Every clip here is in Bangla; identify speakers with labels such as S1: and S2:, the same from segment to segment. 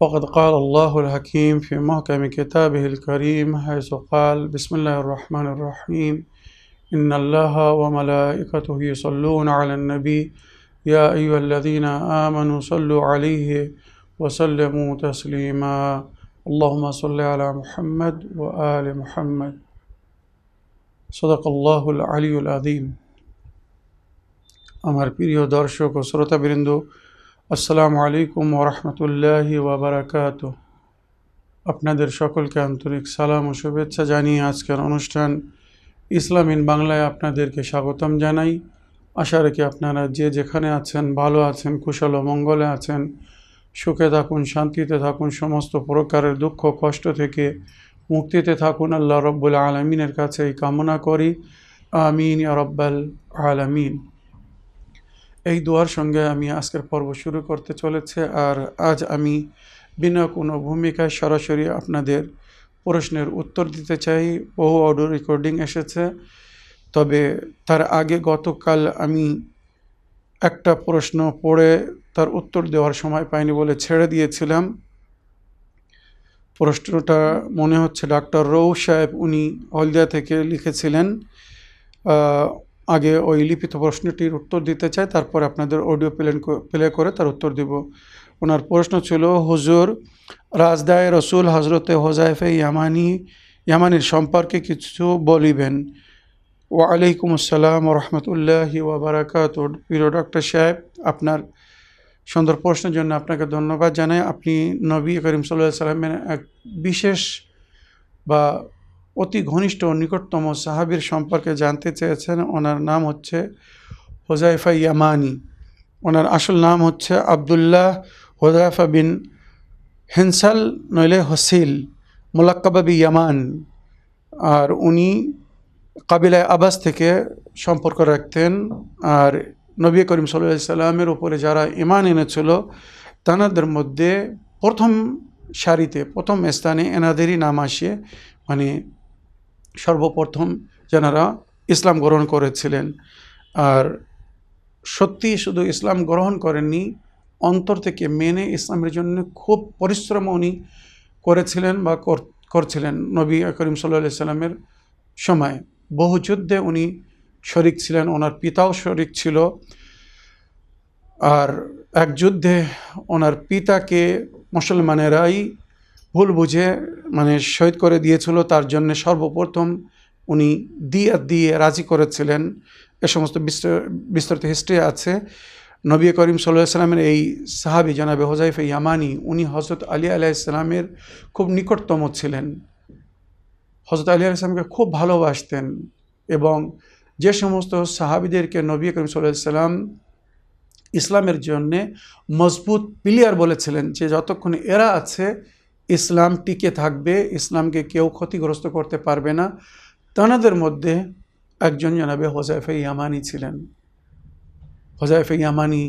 S1: وقد قال الله الحكيم في محكم كتابه الكريم حيث قال بسم الله الرحمن الرحيم إن الله وملائكته يصلون على النبي يا أيها الذين آمنوا صلوا عليه وسلموا تسليما اللهم صل على محمد وآل محمد صدق الله العلي العظيم আমার প্রিয় দর্শক ও শ্রোতাবৃন্দ আসসালামু আলাইকুম ওরহমতুল্লাহি ওবরাকাত আপনাদের সকলকে আন্তরিক সালাম ও শুভেচ্ছা জানিয়ে আজকের অনুষ্ঠান ইসলামিন বাংলায় আপনাদেরকে স্বাগতম জানাই। আশা রাখি আপনারা যে যেখানে আছেন, ভালো আছেন, কুশল ও মঙ্গলে আছেন, সুখে থাকুন, শান্তিতে থাকুন, সমস্ত প্রকারের দুঃখ, কষ্ট থেকে মুক্তিতে থাকুন। আল্লাহ রব্বুল আলমিনের কাছে এই কামনা করি। আমিন রব্বাল আলামিন। এই দোয়ার সঙ্গে আমি আজকের পর্ব শুরু করতে চলেছে আর আজ আমি বিনা কোনো ভূমিকায় সরাসরি আপনাদের প্রশ্নের উত্তর দিতে চাই। বহু অডিও রেকর্ডিং এসেছে, তবে তার আগে গতকাল আমি একটা প্রশ্ন পড়ে তার উত্তর দেওয়ার সময় পাইনি বলে ছেড়ে দিয়েছিলাম। প্রশ্নটা মনে হচ্ছে ডাক্তার রৌ সাহেব উনি হলদিয়া থেকে লিখেছিলেন আগে ওই লিখিত প্রশ্নটির উত্তর দিতে চাই তারপর আপনাদের অডিও প্লেন প্লে করে তার উত্তর দিব। ওনার প্রশ্ন ছিল, হুজুর, রাজদায় রসুল হজরতে হোজাইফে ইয়ামানি, ইয়ামানির সম্পর্কে কিছু বলিবেন? ওয়ালাইকুম আসসালাম রহমতুল্লাহি ওবরাকাত প্রিয় ডক্টর সাহেব, আপনার সুন্দর প্রশ্নের জন্য আপনাকে ধন্যবাদ জানাই। আপনি নবী করিম সাল্লাহ সাল্লামের এক বিশেষ বা অতি ঘনিষ্ঠ নিকটতম সাহাবির সম্পর্কে জানতে চেয়েছেন। ওনার নাম হচ্ছে হোজাইফা ইয়ামানি। ওনার আসল নাম হচ্ছে আবদুল্লাহ হোজাইফা বিন হেনসাল, নইলে হসিল মোলাক্কাবাবি ইয়ামান। আর উনি কাবিলায় আবাস থেকে সম্পর্ক রাখতেন। আর নবী করিম সাল্লামের উপরে যারা ইমান এনেছিল তানাদের মধ্যে প্রথম সারিতে, প্রথম স্থানে এনাদেরই নাম আসে। মানে সর্বপ্রথম যেনারা ইসলাম গ্রহণ করেছিলেন। আর সত্যি শুধু ইসলাম গ্রহণ করেননি, অন্তর থেকে মেনে ইসলামের জন্য খুব পরিশ্রম উনি করেছিলেন বা করছিলেন নবী করিম সাল্লা সাল্লামের সময়। বহু যুদ্ধে উনি শরিক ছিলেন, ওনার পিতাও শরিক ছিল। আর এক যুদ্ধে ওনার পিতাকে মুসলমানেরাই ভুল বুঝে মানে শহীদ করে দিয়েছিল, তার জন্য সর্বপ্রথম উনি দিয়ে দিয়ে রাজি করেছিলেন। এ সমস্ত বিস্তৃত হিস্ট্রি আছে। নবী করিম সাল্লাহ এই সাহাবি জানাবে হোজাইফে ইয়ামানি, উনি হজরত আলী আলাইসালামের খুব নিকটতম ছিলেন। হজরত আলী আলাইসালামকে খুব ভালোবাসতেন এবং যে সমস্ত সাহাবিদেরকে নবী করিম সাল্লাহ ইসলামের জন্যে মজবুত প্লেয়ার বলেছিলেন যে, যতক্ষণ এরা আছে ইসলাম টিকে থাকবে, ইসলামকে কেউ ক্ষতিগ্রস্ত করতে পারবে না। তানাদের মধ্যে একজন জানাবে হোজাইফে ইয়ামানি ছিলেন। হোজাইফে ইয়ামানি,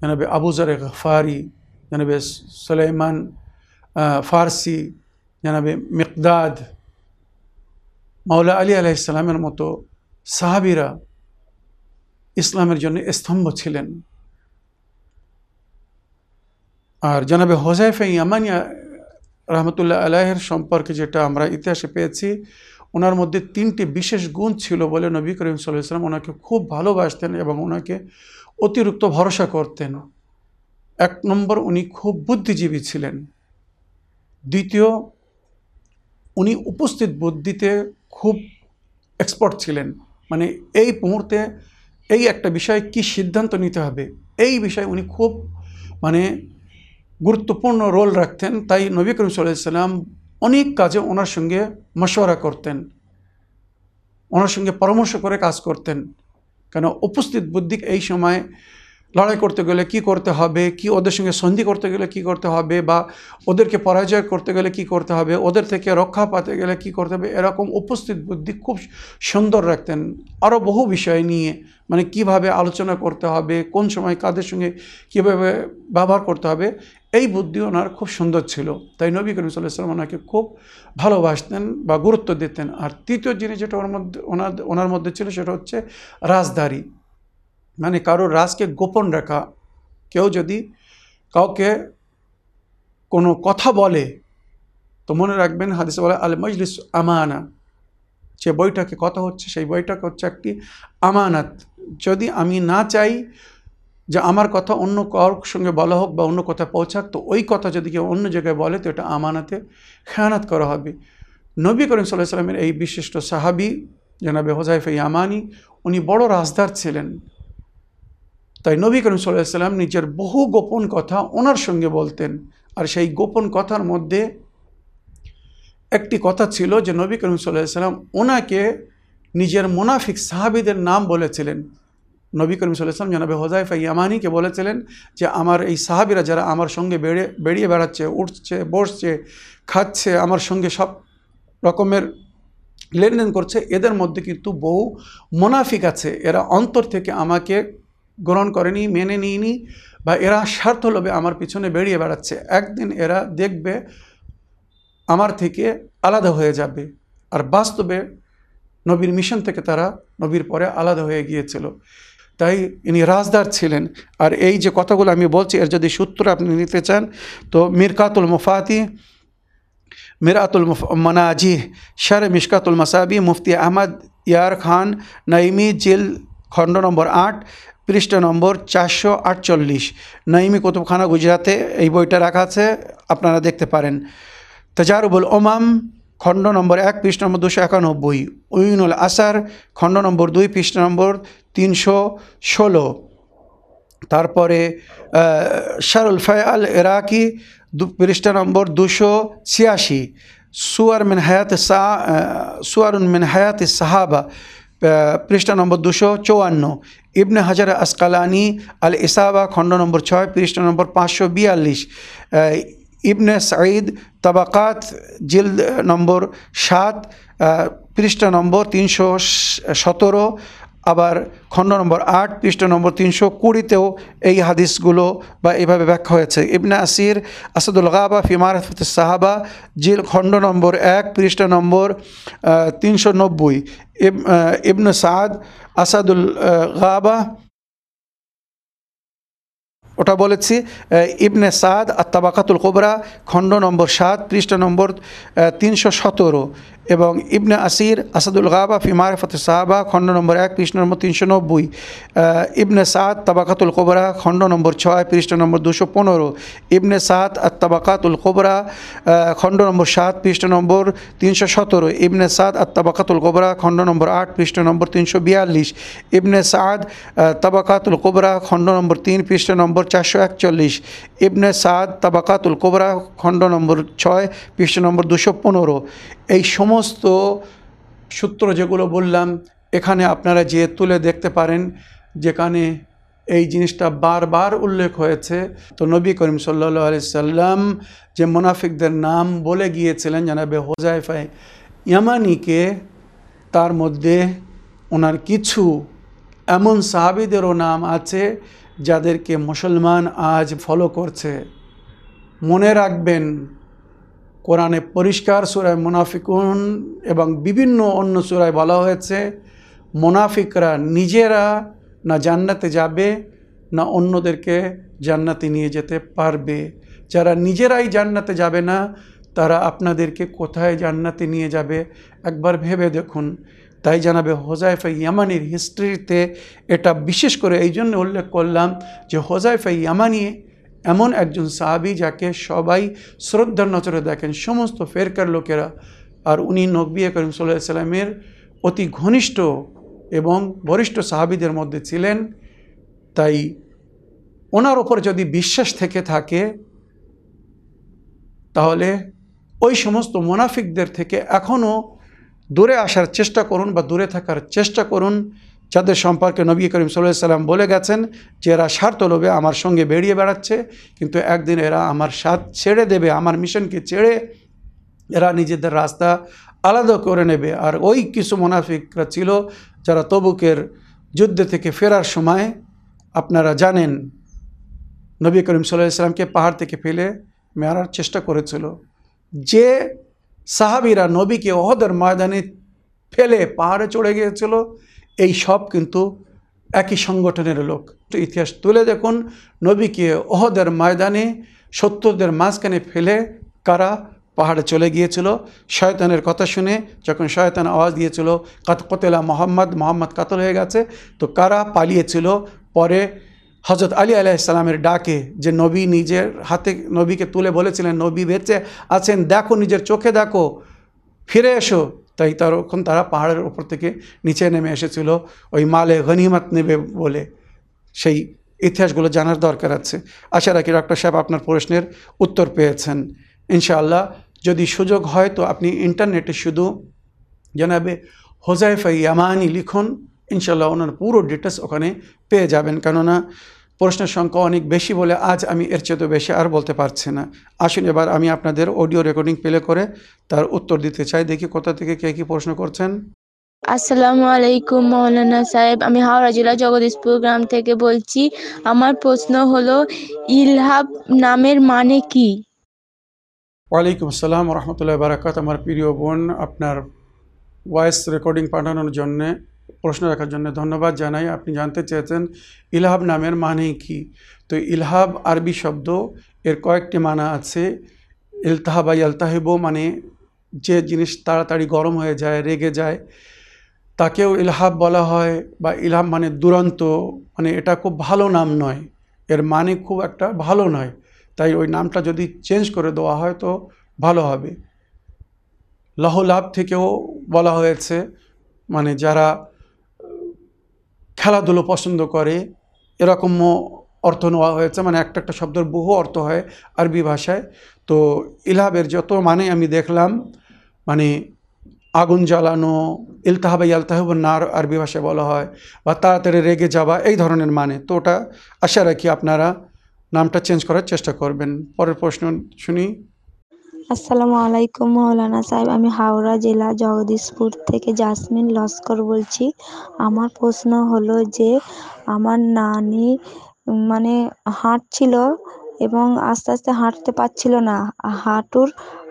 S1: জানাবে আবুজারে গফারি, জানাবে সুলাইমান ফার্সি, জানাবে মিকদাদ, মাওলা আলী আলাইসালামের মতো সাহাবিরা ইসলামের জন্য স্তম্ভ ছিলেন। আর জানাবে হোজাইফে ইয়ামানিয়া রহমতুল্লাহ আলাহের সম্পর্কে যেটা আমরা ইতিহাসে পেয়েছি, ওনার মধ্যে তিনটি বিশেষ গুণ ছিল বলে নবী করিম সাল্লাম ওনাকে খুব ভালোবাসতেন এবং ওনাকে অতিরিক্ত ভরসা করতেন। এক নম্বর, উনি খুব বুদ্ধিজীবী ছিলেন। দ্বিতীয়, উনি উপস্থিত বুদ্ধিতে খুব এক্সপার্ট ছিলেন। মানে এই মুহূর্তে এই একটা বিষয়ে কি সিদ্ধান্ত নিতে হবে? এই বিষয়ে উনি খুব মানে গুরুত্বপূর্ণ রোল রাখতেন। তাই নবী করিম সাল্লাম অনেক কাজে ওনার সঙ্গে মশওয়ারা করতেন। ওনার সঙ্গে পরামর্শ করে কাজ করতেন। কেন? উপস্থিত বুদ্ধি এই সময় লড়াই করতে গেলে কি করতে হবে? কি ওদের সঙ্গে সন্ধি করতে গেলে কি করতে হবে? বা ওদেরকে পরাজয় করতে গেলে কি করতে হবে? ওদের থেকে রক্ষা পাতে গেলে কি করতে হবে? এরকম উপস্থিত বুদ্ধি খুব সুন্দর রাখতেন। আরও বহু বিষয় নিয়ে মানে কীভাবে আলোচনা করতে হবে? কোন সময় কাদের সঙ্গে কীভাবে ব্যবহার করতে হবে? এই বুদ্ধি ওনার খুব সুন্দর ছিল। তাই নবী করিম সাল্লাম ওনাকে খুব ভালোবাসতেন বা গুরুত্ব দিতেন। আর তৃতীয় জিনিস যেটা ওর মধ্যে, ওনার ওনার মধ্যে ছিল সেটা হচ্ছে রাজদারি মানে কারোর রাজকে গোপন রাখা। কেউ যদি কাউকে কোনো কথা বলে, তো মনে রাখবেন হাদিসে বলে, আল মজলিস আমানা। যে বইটাকে কথা হচ্ছে, সেই বইটাকে হচ্ছে একটি আমানাত। যদি আমি না চাই যে আমার কথা অন্য কারোর সঙ্গে বলা হোক বা অন্য কথা পৌঁছাক, তো ওই কথা যদি কেউ অন্য জায়গায় বলে, তো এটা আমানাতে খেয়ানাত করা হবে। নবী করিম সাল্লাহ সাল্লামের এই বিশিষ্ট সাহাবি, জানাবে হোজাইফে ইয়ামানি, উনি বড় রাজদার ছিলেন। তাই নবী করিম সাল্লাম নিজের বহু গোপন কথা ওনার সঙ্গে বলতেন। আর সেই গোপন কথার মধ্যে একটি কথা ছিল যে নবী করিম সাল্লাম ওনাকে নিজের মোনাফিক সাহাবিদের নাম বলেছিলেন। নবী করিম সাল্লাম জানাবে হোজাইফা ইয়ামানিকে বলেছিলেন যে, আমার এই সাহাবিরা যারা আমার সঙ্গে বেড়ে বেরিয়ে বেড়াচ্ছে, উঠছে, বসছে, খাচ্ছে, আমার সঙ্গে সব রকমের লেনদেন করছে, এদের মধ্যে কিন্তু বহু মোনাফিক আছে। এরা অন্তর থেকে আমাকে গ্রহণ করেনি, মেনে নিইনি বা এরা স্বার্থ লোভে আমার পিছনে বেরিয়ে বেড়াচ্ছে। একদিন এরা দেখবে আমার থেকে আলাদা হয়ে যাবে আর বাস্তবে নবীর মিশন থেকে তারা নবীর পরে আলাদা হয়ে গিয়েছিল। তাই ইনি রাজদার ছিলেন। আর এই যে কথাগুলো আমি বলছি, এর যদি সূত্র আপনি নিতে চান, তো মিরকাতুল মুফাতি, মিরাতুল মনাজি, শার মিশকাতুল মাসাবি, মুফতি আহমদ ইয়ার খান, নাইমি, জিল খণ্ড নম্বর আট পৃষ্ঠা নম্বর চারশো আটচল্লিশ। নাইমি কুতুবখানা গুজরাতে এই বইটা রাখা আছে, আপনারা দেখতে পারেন। তাজারুবুল ওমাম, খণ্ড নম্বর এক, পৃষ্ঠ নম্বর দুশো একানব্বই। উইনুল আসার, খণ্ড নম্বর দুই, পৃষ্ঠ নম্বর তিনশো ষোলো। তারপরে শারুল ফয়াল এরাকি পৃষ্ঠা নম্বর দুশো ছিয়াশি। সুয়ার মিন হায়াত সা সুয়ারুন মিন হায়াত সাহাবা পৃষ্ঠা নম্বর দুশো চৌয়ান্ন। ইবনে হাজার আসকালানি আল ইসাবা খণ্ড নম্বর ছয়, পৃষ্ঠা নম্বর পাঁচশো বিয়াল্লিশ। ইবনে সাঈদ, তাবাকাত জিল নম্বর সাত পৃষ্ঠা নম্বর তিনশো সতেরো। আবার খণ্ড নম্বর আট, পৃষ্ঠা নম্বর তিনশো কুড়িতেও এই হাদিসগুলো বা এইভাবে ব্যাখ্যা হয়েছে। ইবনে আসির, আসাদুল গাবা ফিমারফত সাহাবা, জিল খণ্ড নম্বর এক, পৃষ্ঠা নম্বর তিনশো নব্বই। ইবনে সাদ, আসাদুল গাবা, ওটা বলেছি ইবনে সাদ আত্মাবাকাতুল কোবরা, খণ্ড নম্বর সাত, পৃষ্ঠা নম্বর তিনশো সতেরো। এবং ইবনে আসির, আসাদুল গাবা ফি মারফত সাহাবা, খণ্ড নম্বর এক, পৃষ্ঠ নম্বর তিনশো নব্বই। ইবনে সাদ, তাবাকাতুল কোবরা, খণ্ড নম্বর ছয়, পৃষ্ঠ নম্বর দুশো পনেরো। ইবনে সাদ আত্তাবাকাতুল কোবরা খণ্ড নম্বর সাত, পৃষ্ঠ নম্বর তিনশো সতেরো। ইবনে সাদ আত্তাবাকাতুল কোবরা, খণ্ড নম্বর আট, পৃষ্ঠ নম্বর তিনশো বিয়াল্লিশ। ইবনে সাদ তাবাকাতুল কোবরা, খণ্ড নম্বর তিন, পৃষ্ঠ নম্বর চারশো একচল্লিশ। ইবনে সাদ, তাবাকাতুল কোবরা, খণ্ড নম্বর ছয়, পৃষ্ঠ নম্বর দুশো পনেরো। এই সমস্ত সূত্র যেগুলো বললাম, এখানে আপনারা যে তুলে দেখতে পারেন, যেখানে এই জিনিসটা বারবার উল্লেখ হয়েছে। তো নবী করিম সাল্লা আলি সাল্লাম যে মোনাফিকদের নাম বলে গিয়েছিলেন জানাবে হোজাইফাই ইয়ামানিকে, তার মধ্যে ওনার কিছু এমন সাহাবিদেরও নাম আছে যাদেরকে মুসলমান আজ ফলো করছে। মনে রাখবেন কোরআনে পরিষ্কার সুরায় মুনাফিকুন এবং বিভিন্ন অন্য সুরায় বলা হয়েছে, মুনাফিকরা নিজেরা না জান্নাতে যাবে, না অন্যদেরকে জান্নাতে নিয়ে যেতে পারবে। যারা নিজেরাই জান্নাতে যাবে না, তারা আপনাদেরকে কোথায় জান্নাতে নিয়ে যাবে? একবার ভেবে দেখুন। তাই জানাবে হোজাইফা ইয়ামানির হিস্ট্রিতে এটা বিশেষ করে এই জন্য উল্লেখ করলাম যে হোজাইফা ইয়ামানি এমন একজন সাহাবি যাকে সবাই শ্রদ্ধার নজরে দেখেন, সমস্ত ফেরকার লোকেরা। আর উনি নব্বী করিম সাল্লাহ সাল্লামের অতি ঘনিষ্ঠ এবং বরিষ্ঠ সাহাবিদের মধ্যে ছিলেন। তাই ওনার ওপর যদি বিশ্বাস থেকে থাকে, তাহলে ওই সমস্ত মোনাফিকদের থেকে এখনও দূরে আসার চেষ্টা করুন বা দূরে থাকার চেষ্টা করুন। যাদের সম্পর্কে নবী করিম সাল্লাম বলে গেছেন যে এরা স্বার্থ লোভে আমার সঙ্গে বেরিয়ে বেড়াচ্ছে, কিন্তু একদিন এরা আমার সাথ ছেড়ে দেবে, আমার মিশনকে ছেড়ে এরা নিজেদের রাস্তা আলাদা করে নেবে। আর ওই কিছু মোনাফিকরা ছিল যারা তবুকের যুদ্ধ থেকে ফেরার সময় আপনারা জানেন, নবী করিম সাল্লাহ ইসলামকে পাহাড় থেকে ফেলে মেরার চেষ্টা করেছিল। যে সাহাবিরা নবীকে অহদের ময়দানে ফেলে পাহাড়ে চড়ে গিয়েছিল এই সব কিন্তু একই সংগঠনের লোক। তো ইতিহাস তুলে দেখুন, নবীকে অহদের ময়দানে, সত্যদের মাঝখানে ফেলে কারা পাহাড়ে চলে গিয়েছিল। শয়তানের কথা শুনে যখন শয়তান আওয়াজ দিয়েছিল কাত কতেলা মোহাম্মদ মোহাম্মদ কাতল হয়ে গেছে। তো কারা পালিয়েছিল? পরে হজরত আলী আলাইসালামের ডাকে যে নবী নিজের হাতে, নবীকে তুলে বলেছিলেন, নবী বেঁচে আছেন, দেখো, নিজের চোখে দেখো, ফিরে এসো। তাই তখন তারা পাহাড়ের ওপর থেকে নিচে নেমে এসেছিল। ওই মালে গনিমত নেবে বলে সেই ইতিহাসগুলো জানার দরকার আছে। আশা রাখি ডক্টর সাহেব আপনার প্রশ্নের উত্তর পেয়েছেন। ইনশাআল্লাহ যদি সুযোগ হয় তো আপনি ইন্টারনেটে শুধু জানাবে হোজাইফা ইয়ামানি লিখুন। ইনশাল্লাহ ওনার পুরো ডিটেলস ওখানে পেয়ে যাবেন। কেননা প্রশ্নের সংখ্যা অনেক বেশি বলে আজ আমি এর চেয়ে বেশি আর বলতে পারছি না। আসুন এবার আমি আপনাদের অডিও রেকর্ডিং প্লে করে তার উত্তর দিতে চাই। দেখি কোথা থেকে কে কী প্রশ্ন করছেন।
S2: আসসালামু আলাইকুম মৌলানা সাহেব। আমি হাওড়া জেলা জগদীশপুর গ্রাম থেকে বলছি আমার প্রশ্ন হলো ইলহাব নামের মানে কি?
S1: ওয়ালাইকুম আসসালাম রহমতুল্লাহ বারাকাত আমার প্রিয় বোন আপনার ভয়েস রেকর্ডিং পাঠানোর জন্যে প্রশ্ন রাখার জন্য ধন্যবাদ জানাই। আপনি জানতে চেয়েছেন ইলহাব নামের মানে কি? তো ইলহাব আরবি শব্দ, এর কয়েকটি মানা আছে। ইলতাহিব মানে যে জিনিস তাড়াতাড়ি গরম হয়ে যায়, রেগে যায়, তাকেও ইলহাব বলা হয় বা ইলহাব মানে দুরন্ত মানে এটা খুব ভালো নাম নয়, এর মানে খুব একটা ভালো নয়, তাই ওই নামটা যদি চেঞ্জ করে দেওয়া হয় তো ভালো হবে। লহলাভ থেকেও বলা হয়েছে মানে যারা খেলাধুলো পছন্দ করে এরকমও অর্থ নেওয়া হয়েছে। মানে একটা একটা শব্দের বহু অর্থ হয় আরবি ভাষায়। তো ইলহাবের যত মানে আমি দেখলাম মানে আগুন জ্বালানো, ইলতাহাবা ইয়ালতাহাব নার আরবি ভাষায় বলা হয়, বা তাড়াতাড়ি রেগে যাওয়া, এই ধরনের মানে। তো ওটা আশা রাখি আপনারা নামটা চেঞ্জ করার চেষ্টা করবেন। পরের প্রশ্ন শুনি।
S3: আসসালামু আলাইকুম মৌলানা সাহেব। আমি হাওড়া জেলা জগদীশপুর থেকে জাসমিন লস্কর বলছি। আমার প্রশ্ন হলো যে, আমার নানি মানে হাঁটছিল এবং আস্তে আস্তে হাঁটতে পারছিল না। হাঁটুর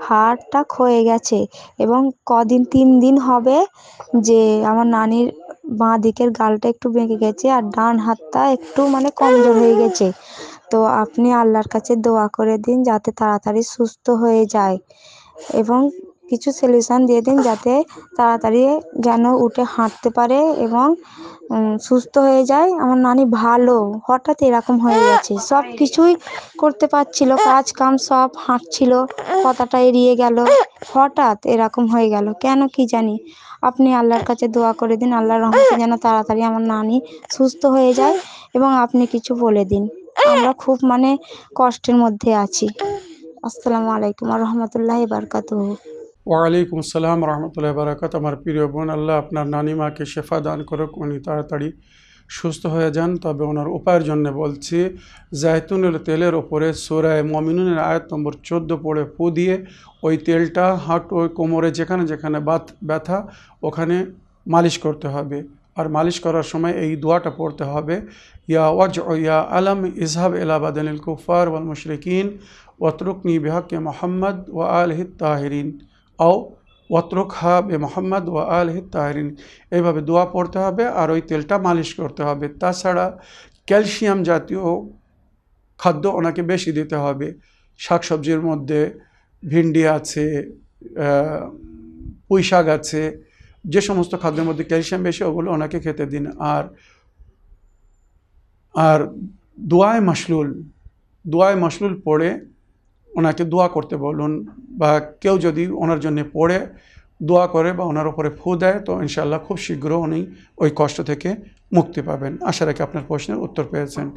S3: হাড়টা ক্ষয়ে গেছে এবং কদিন, তিন দিন হবে যে আমার নানির বাঁ দিকের গালটা একটু বেঁকে গেছে আর ডান হাতটা একটু মানে কমজোর হয়ে গেছে। তো আপনি আল্লাহর কাছে দোয়া করে দিন যাতে তাড়াতাড়ি সুস্থ হয়ে যায় এবং কিছু সলিউশন দিয়ে দিন যাতে তাড়াতাড়ি যেন উঠে হাঁটতে পারে এবং সুস্থ হয়ে যায়। আমার নানি ভালো, হঠাৎ এরকম হয়ে গেছে। সব কিছুই করতে পারছিল কাজ কাম সব হাঁটছিল, কথাটা এড়িয়ে গেল, হঠাৎ এরকম হয়ে গেল। কেন কি জানি? আপনি আল্লাহর কাছে দোয়া করে দিন, আল্লাহর রহমতে যেন তাড়াতাড়ি আমার নানি সুস্থ হয়ে যায় এবং আপনি কিছু বলে দিন। আমরা খুব মানে কষ্টের মধ্যে আছি। আসসালামু আলাইকুম রহমতুল্লাহ বারকাত
S1: ওয়ালাইকুম আসসালাম রহমতুল্লাহ বারাকাত। আমার প্রিয় বোন আল্লাহ আপনার নানিমাকে শেফা দান করুক উনি তাড়াতাড়ি সুস্থ হয়ে যান। তবে ওনার উপায়ের জন্য বলছি জায়তুনের তেলের ওপরে সোরায় মমিনুনের আয়াত নম্বর চোদ্দ পড়ে ফু দিয়ে ওই তেলটা হাঁট ওই কোমরে যেখানে যেখানে বাত ব্যথা ওখানে মালিশ করতে হবে। আর মালিশ করার সময় এই দোয়াটা পড়তে হবে। ইয়া ওয়াজ ইয়া আলম, ইজহাব এলাবাদিন কুফার ওয়াল মুশরিকিন, ওয়াতরুকনি বেহকে মোহাম্মদ ও আলহ তাহরিন। আও ওয়াতরুক হাব এ মোহাম্মদ ও আলহ তাহরিন। এইভাবে দোয়া পড়তে হবে আর ওই তেলটা মালিশ করতে হবে। তাছাড়া ক্যালসিয়াম জাতীয় খাদ্য ওনাকে বেশি দিতে হবে। শাকসবজির মধ্যে ভিন্ডি আছে পুঁই শাক আছে যে সমস্ত খাদ্যের মধ্যে ক্যালসিয়াম বেশি, ওগুলো ওনাকে খেতে দিন। আর আর দোয়ায় মাসলুল দোয়ায় মাসলুল পড়ে ওনাকে দোয়া করতে বলুন, বা কেউ যদি ওনার জন্য পড়ে, দোয়া করে বা ওনার উপরে ফু দেয়, তো ইনশাল্লাহ খুব শীঘ্র উনি ওই কষ্ট থেকে মুক্তি পাবেন। আশা রাখি আপনার প্রশ্নের উত্তর পেয়েছেন।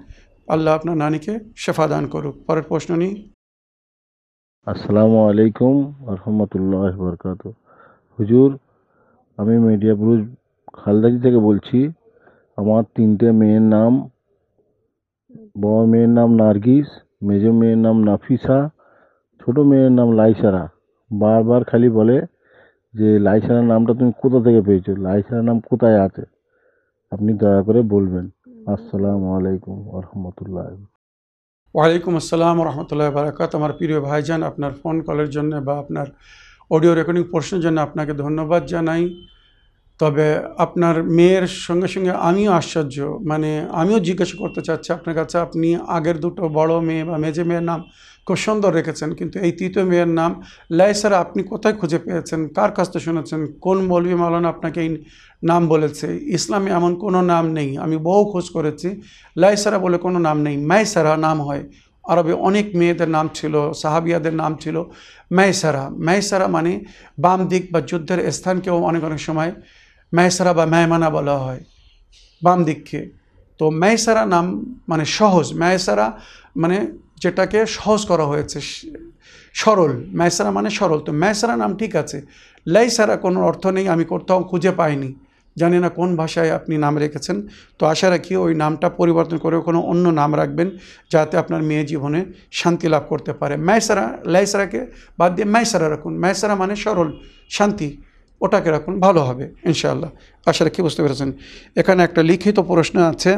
S1: আল্লাহ আপনার নানিকে শেফা দান করুক। পরের প্রশ্ন নিই।
S4: আসসালামু আলাইকুম রহমতুল্লাহ বরকাত হুজুর আমি মিডিয়াপুর খালদাজি থেকে বলছি, আমার তিনটে মেয়ের নাম, বড় মেয়ের নাম নার্গিস, মেজো মেয়ের নাম নাফিসা, ছোট মেয়ের নাম লাইসারা। বারবার খালি বলে যে, লাইসারার নামটা তুমি কোথা থেকে পেয়েছ? লাইসারার নাম কোথায় আছে? আপনি দয়া করে বলবেন। আসসালামু আলাইকুম রহমতুল্লাহ
S1: ওয়ালাইকুম আসসালাম রহমতুল্লাহ বারাকাত। আমার প্রিয় ভাইজান, আপনার ফোন কলের জন্য বা আপনার অডিও রেকর্ডিং প্রশ্নের জন্য আপনাকে ধন্যবাদ জানাই। তবে আপনার মেয়ের সঙ্গে সঙ্গে আমিও আশ্চর্য মানে আমিও জিজ্ঞাসা করতে চাচ্ছি আপনার কাছে, আপনি আগের দুটো বড় মেয়ে বা মেজে মেয়ের নাম খুব সুন্দর রেখেছেন, কিন্তু এই তৃতীয় মেয়ের নাম লাইসারা আপনি কোথায় খুঁজে পেয়েছেন, কার কাছ থেকে শুনেছেন, কোন মৌলভী মালানা আপনাকে এই নাম বলেছে, ইসলামে এমন কোনো নাম নেই, আমি বহু খোঁজ করেছি লাইসারা বলে কোনো নাম নেই, মাইসারা নাম হয় আরবে অনেক মেয়েদের নাম ছিল, সাহাবিয়াদের নাম ছিল মাইসারা। মাইসারা মানে বাম দিক বা যুদ্ধের স্থানকেও অনেক অনেক সময় মাইসারা বা মায়মানা বলা হয়, বাম দিককে। তো মাইসারা নাম মানে সহজ, মাইসারা মানে যেটাকে সহজ করা হয়েছে, সরল। মাইসারা মানে সরল। তো মাইসারা নাম ঠিক আছে। লাইসারা কোনো অর্থ নেই, আমি কোথাও খুঁজে পাইনি। জানি না কোন ভাষায় আপনি নাম রেখেছেন, তো আশা রাখি ওই নামটা পরিবর্তন করে কোনো অন্য নাম রাখবেন যাতে আপনার মেয়ে জীবনে শান্তি লাভ করতে পারে। মাইসারা, লাইসারাকে বাদ দিয়ে মাইসারা রাখুন। মাইসারা মানে সরল, শান্তি, ওটাকে রাখুন, ভালো হবে, ইনশাআল্লাহ। আশা রাখি বুঝতে পেরেছেন। এখানে একটা লিখিত প্রশ্ন আছে।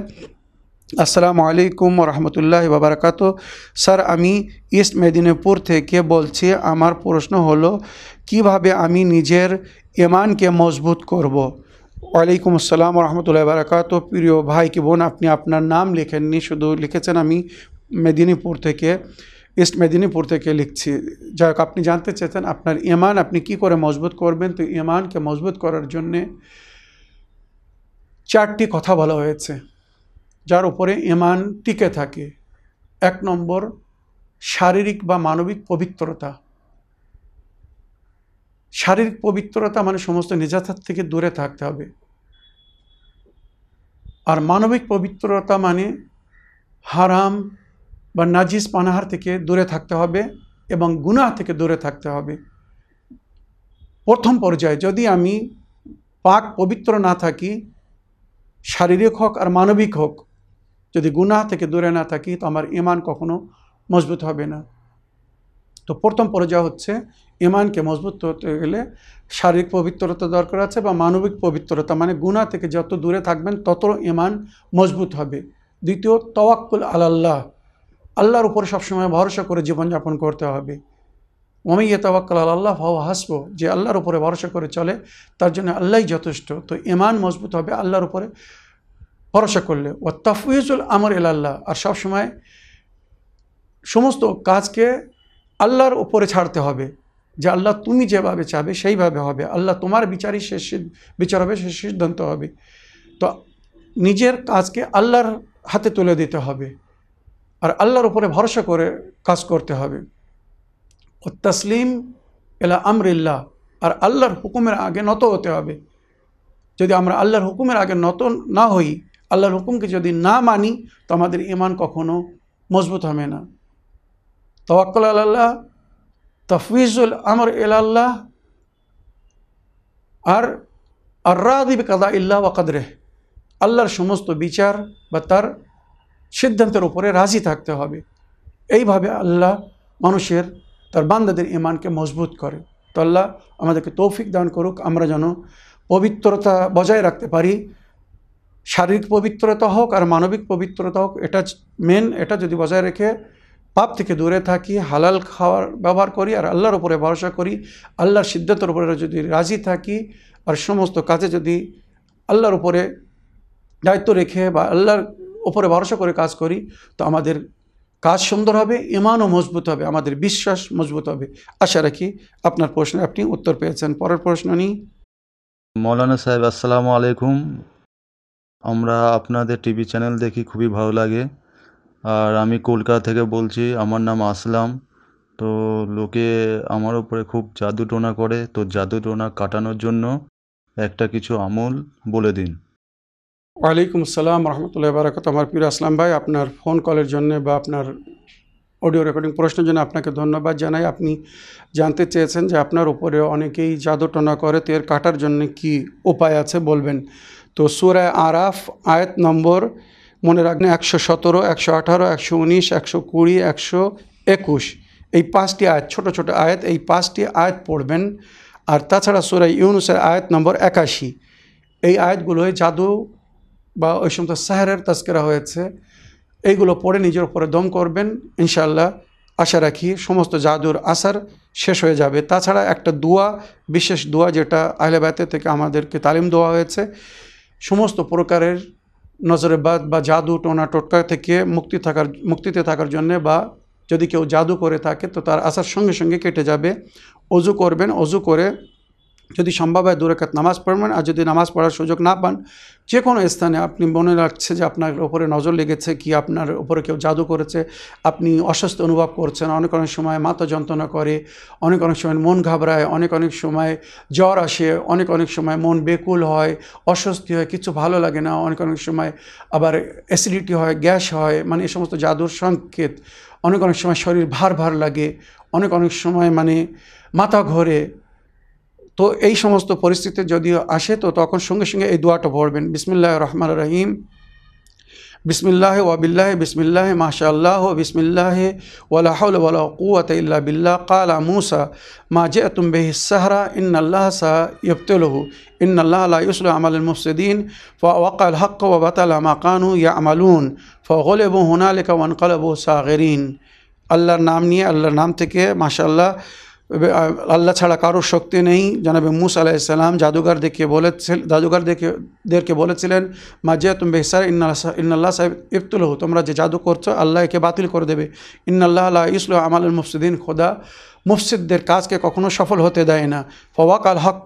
S1: আসসালামু আলাইকুম রহমতুল্লাহ বাবরকাত স্যার, আমি ইস্ট মেদিনীপুর থেকে বলছি, আমার প্রশ্ন হলো, কীভাবে আমি নিজের ইমানকে মজবুত করব। ওয়ালাইকুম আসসালাম রহমতুল্লাহ বারাকাত প্রিয় ভাই কি বোন, আপনি আপনার নাম লেখেননি, শুধু লিখেছেন আমি মেদিনীপুর থেকে, ইস্ট মেদিনীপুর থেকে লিখছি। হোক, আপনি জানতে চেয়েছেন আপনার ইমান, আপনি কি করে মজবুত করবেন? তো ইমানকে মজবুত করার জন্যে চারটি কথা বলা হয়েছে, যার উপরে ইমান টিকে থাকে। এক নম্বর, শারীরিক বা মানবিক পবিত্রতা। শারীরিক পবিত্রতা মানে সমস্ত নিজাতার থেকে দূরে থাকতে হবে। আর মানবিক পবিত্রতা মানে হারাম বা নাজিস পানাহার থেকে দূরে থাকতে হবে এবং গুনাহ থেকে দূরে থাকতে হবে। প্রথম পর্যায়ে যদি আমি পাক পবিত্র না থাকি, শারীরিক হোক আর মানবিক হোক, যদি গুনাহ থেকে দূরে না থাকি, তো আমার ইমান কখনো মজবুত হবে না। তো প্রথম পর্যায়ে হচ্ছে ইমানকে মজবুত করতে গেলে শারীরিক পবিত্রতা দরকার আছে বা মানবিক পবিত্রতা মানে গুনাহ থেকে যত দূরে থাকবেন তত ইমান মজবুত হবে। দ্বিতীয়, তওয়াক্কুল আলাল্লাহ, আল্লাহর উপরে সবসময় ভরসা করে জীবনযাপন করতে হবে। ওমি ইয়ে তাওয়াক্কাল আল্লাহ ফাও হাসবো যে আল্লাহর উপরে ভরসা করে চলে, তার জন্য আল্লাহই যথেষ্ট। তো ইমান মজবুত হবে আল্লাহর উপরে ভরসা করলে। ও তফবিজুল আমর আল্লাহ আর সবসময় সমস্ত কাজকে আল্লাহর উপরে ছাড়তে হবে যে আল্লাহ তুমি যেভাবে চাবে সেইভাবে হবে। আল্লাহ তোমার বিচারই শেষ বিচার হবে শেষ সিদ্ধান্ত হবে। তো নিজের কাজকে আল্লাহর হাতে তুলে দিতে হবে আর আল্লাহর উপরে ভরসা করে কাজ করতে হবে। ও তসলিম এলা আমরিল্লাহ আর আল্লাহর হুকুমের আগে নত হতে হবে। যদি আমরা আল্লাহর হুকুমের আগে নত না হই, আল্লাহর হুকুমকে যদি না মানি, তো আমাদের ইমান কখনো মজবুত হবে না। তওয়াক্কল আল্লাহ তফবিজুল আমর এলাল্লাহ আর আর রাদিব কাদা ইল্লাহ ওয়াকাদরেহ আল্লাহর সমস্ত বিচার বা তার সিদ্ধান্তের উপরে রাজি থাকতে হবে। এইভাবে আল্লাহ মানুষের, তার বান্দাদের ইমানকে মজবুত করে। তো আল্লাহ আমাদেরকে তৌফিক দান করুক, আমরা যেন পবিত্রতা বজায় রাখতে পারি। শারীরিক পবিত্রতা হোক আর মানবিক পবিত্রতা হোক, এটা মেন এটা যদি বজায় রেখে পাপ থেকে দূরে থাকি, হালাল খাওয়ার ব্যবহার করি আর আল্লাহর উপরে ভরসা করি, আল্লাহর সিদ্ধান্তের উপরে যদি রাজি থাকি আর সমস্ত কাজে যদি আল্লাহর উপরে দায়িত্ব রেখে বা আল্লাহর উপরে ভরসা করে কাজ করি, তো আমাদের কাজ সুন্দর হবে, ইমানও মজবুত হবে, আমাদের বিশ্বাস মজবুত হবে। আশা রাখি আপনার প্রশ্নে আপনি উত্তর পেয়েছেন। পরের প্রশ্ন নিই।
S5: মৌলানা সাহেব, আসসালামু আলাইকুম। আমরা আপনাদের টিভি চ্যানেল দেখি, খুবই ভালো লাগে। আর আমি কলকাতা থেকে বলছি, আমার নাম আসলাম। তো লোকে আমার উপরে খুব জাদু টোনা করে। তো জাদু টোনা কাটানোর জন্য একটা কিছু আমল বলে দিন।
S1: ওয়ালাইকুম আসসালাম রহমতুল্লাহ বারাকাত আমার প্রিয় আসলাম ভাই, আপনার ফোন কলের জন্য বা আপনার অডিও রেকর্ডিং প্রশ্নের জন্য আপনাকে ধন্যবাদ জানাই। আপনি জানতে চেয়েছেন যে আপনার উপরে অনেকেই জাদু টোনা করে, তো এর কাটার জন্য কি উপায় আছে বলবেন? তো সুরায় আরাফ, আয়াত নম্বর মনে রাখবেন, একশো সতেরো, একশো আঠারো, একশো উনিশ, একশো কুড়ি, একশো একুশ। এই পাঁচটি আয়াত, ছোট ছোট আয়াত, এই পাঁচটি আয়াত পড়বেন। আর তাছাড়া সুরাই ইউনুসের আয়াত নম্বর একাশি। এই আয়াতগুলোয় জাদু বা ওই সমস্ত সাহারের তাস্কেরা হয়েছে। এইগুলো পড়ে নিজের উপরে দম করবেন ইনশাল্লাহ আশা রাখি সমস্ত জাদুর আসার শেষ হয়ে যাবে। তাছাড়া একটা দোয়া, বিশেষ দোয়া যেটা আহলেবাতে থেকে আমাদেরকে তালিম দেওয়া হয়েছে, সমস্ত প্রকারের নজরে বাদ বা জাদু টোনা টোটকা থেকে মুক্তি থাকার, মুক্তিতে থাকার জন্যে বা যদি কেউ জাদু করে থাকে, তো তার আসার সঙ্গে সঙ্গে কেটে যাবে। অজু করবেন, অজু করে যদি সম্ভব হয় দুরেকাত নামাজ পড়বেন, আর যদি নামাজ পড়ার সুযোগ না পান যে কোনো স্থানে আপনি মনে রাখছে যে আপনার ওপরে নজর লেগেছে কি আপনার ওপরে কেউ জাদু করেছে, আপনি অস্বস্তি অনুভব করছেন, অনেক অনেক সময় মাথা যন্ত্রণা করে, অনেক অনেক সময় মন ঘাবড়ায়, অনেক অনেক সময় জ্বর আসে, অনেক অনেক সময় মন বেকুল হয়, অস্বস্তি হয়, কিছু ভালো লাগে না, অনেক অনেক সময় আবার অ্যাসিডিটি হয়, গ্যাস হয় মানে এ সমস্ত জাদুর সংকেত, অনেক অনেক সময় শরীর ভার ভার লাগে, অনেক অনেক সময় মানে মাথা ঘোরে তো এই সমস্ত পরিস্থিতি যদিও আসে, তো তখন সঙ্গে সঙ্গে এই দোয়াটা পড়বেন। বিসমিল্লাহ রহমান রহিম। বিসমিল্লাহ ওয়াবিল্লাহ বিসমিল্লাহ মাশাল্লাহ বিসমিল্লাহ ওয়ালাহ ওয়ালা কুয়াত ইল্লা বিল্লাহ। কালা মুসা মাজে জে তুম বেহি সাহরা ইন্নআল্লাহ সাহ ইবতলহু ইন্নআল্লাহ আলা ইউসল আমাল মুফসিদ্দিন ফওয়াকাল হক ওয়াবাতালা মাকানু ইয়া আমালুন ফলেবু হুনালিকা ওয়ানকলবু সাগরিন। আল্লাহর নাম নিয়ে, আল্লাহর নাম থেকে মাশাল্লাহ আল্লাহ ছাড়া কারোর শক্তি নেই। জানাবে মুসা আলাইসাল্লাম জাদুগারদেরকে বলেছিল দেরকে বলেছিলেন মাজিয়া তুমি বেসার ইন্নাল্লাহ সাহেব ইফতুলহু তোমরা যে জাদু করছ, আল্লাহ একে বাতিল করে দেবে। ইন্নাল্লাহ আল্লাহ ইসলো আমাল মুফসিদিন, খোদা মুফসিদদের কাজকে কখনো সফল হতে দেয় না। ফওয়াক আল হক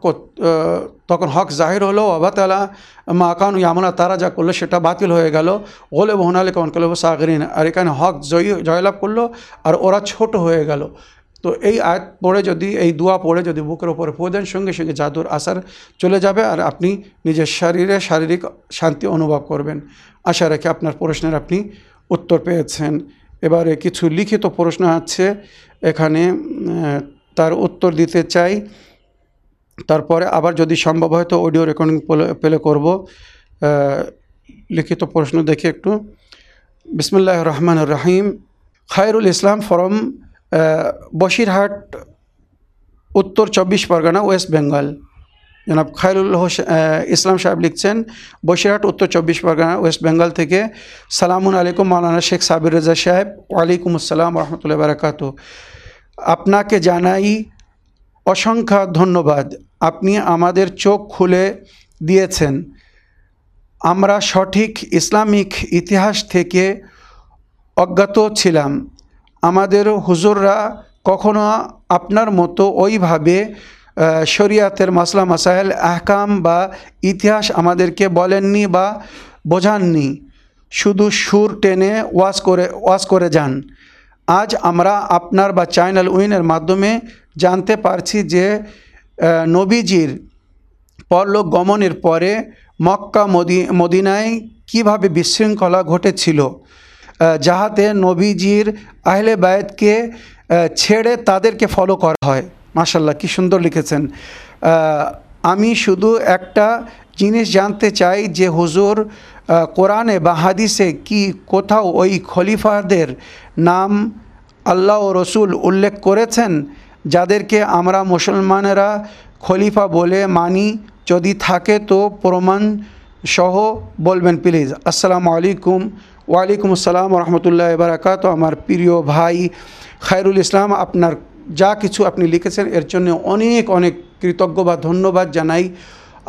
S1: তখন হক জাহির হলো অবাতালা মা আকানু ইয়ামনা তারা যা করল সেটা বাতিল হয়ে গেল। ওলে বহনালে কন কলব সাগরিন, আর এখানে হক জয় জয়লাভ করল, আর ওরা ছোট হয়ে গেল। তো এই আয়াত পড়ে যদি, এই দোয়া পড়ে যদি বুকের ওপরে ফো দেন, সঙ্গে সঙ্গে জাদুর আসার চলে যাবে আর আপনি নিজের শরীরে শারীরিক শান্তি অনুভব করবেন। আশা রেখে আপনার প্রশ্নের আপনি উত্তর পেয়েছেন। এবারে কিছু লিখিত প্রশ্ন আছে। এখানে তার উত্তর দিতে চাই। তারপরে আবার যদি সম্ভব হয় তো অডিও রেকর্ডিং পেলে করব। লিখিত প্রশ্ন দেখি একটু। বিসমুল্লাহ রহমান রাহিম। খায়রুল ইসলাম ফরম বসিরহাট উত্তর চব্বিশ পরগনা, ওয়েস্ট বেঙ্গল। জনাব খায়রুল ইসলাম সাহেব লিখছেন বসিরহাট উত্তর চব্বিশ পরগনা, ওয়েস্ট বেঙ্গল থেকে। সালামুন আলাইকুম, মাওলানা শেখ সাবির রেজা সাহেব, ওয়ালাইকুম আসসালাম রহমতুল্লাহ বারাকাত আপনাকে জানাই অসংখ্য ধন্যবাদ। আপনি আমাদের চোখ খুলে দিয়েছেন। আমরা সঠিক ইসলামিক ইতিহাস থেকে অজ্ঞাত ছিলাম। আমাদের হুজুররা কখনো আপনার মতো ওইভাবে শরিয়াতের মাসলা, মাসাইল, আহকাম বা ইতিহাস আমাদেরকে বলেননি বা বোঝাননি। শুধু সুর টেনে ওয়াশ করে ওয়াশ করে যান। আজ আমরা আপনার বা চ্যানেল উইনের মাধ্যমে জানতে পারছি যে নবীজির পরলোক গমনের পরে মক্কা, মদি, মদিনায় কীভাবে বিশৃঙ্খলা ঘটেছিল। যাহাতে নবীজির আহলে বায়তকে ছেড়ে তাদেরকে ফলো করা হয়। মাশাল্লাহ কি সুন্দর লিখেছেন। আমি শুধু একটা জিনিস জানতে চাই যে হুজুর কোরআনে বা হাদিসে কি কোথাও ওই খলিফাদের নাম আল্লাহ ও রসুল উল্লেখ করেছেন? যাদেরকে আমরা মুসলমানেরা খলিফা বলে মানি, যদি থাকে তো প্রমাণ সহ বলবেন প্লিজ আসসালামু আলাইকুম ওয়ালাইকুম আসসালাম রহমতুল্লাহ বারাকাত আমার প্রিয় ভাই, খায়রুল ইসলাম, আপনার যা কিছু আপনি লিখেছেন, এর জন্য অনেক অনেক কৃতজ্ঞ বা ধন্যবাদ জানাই।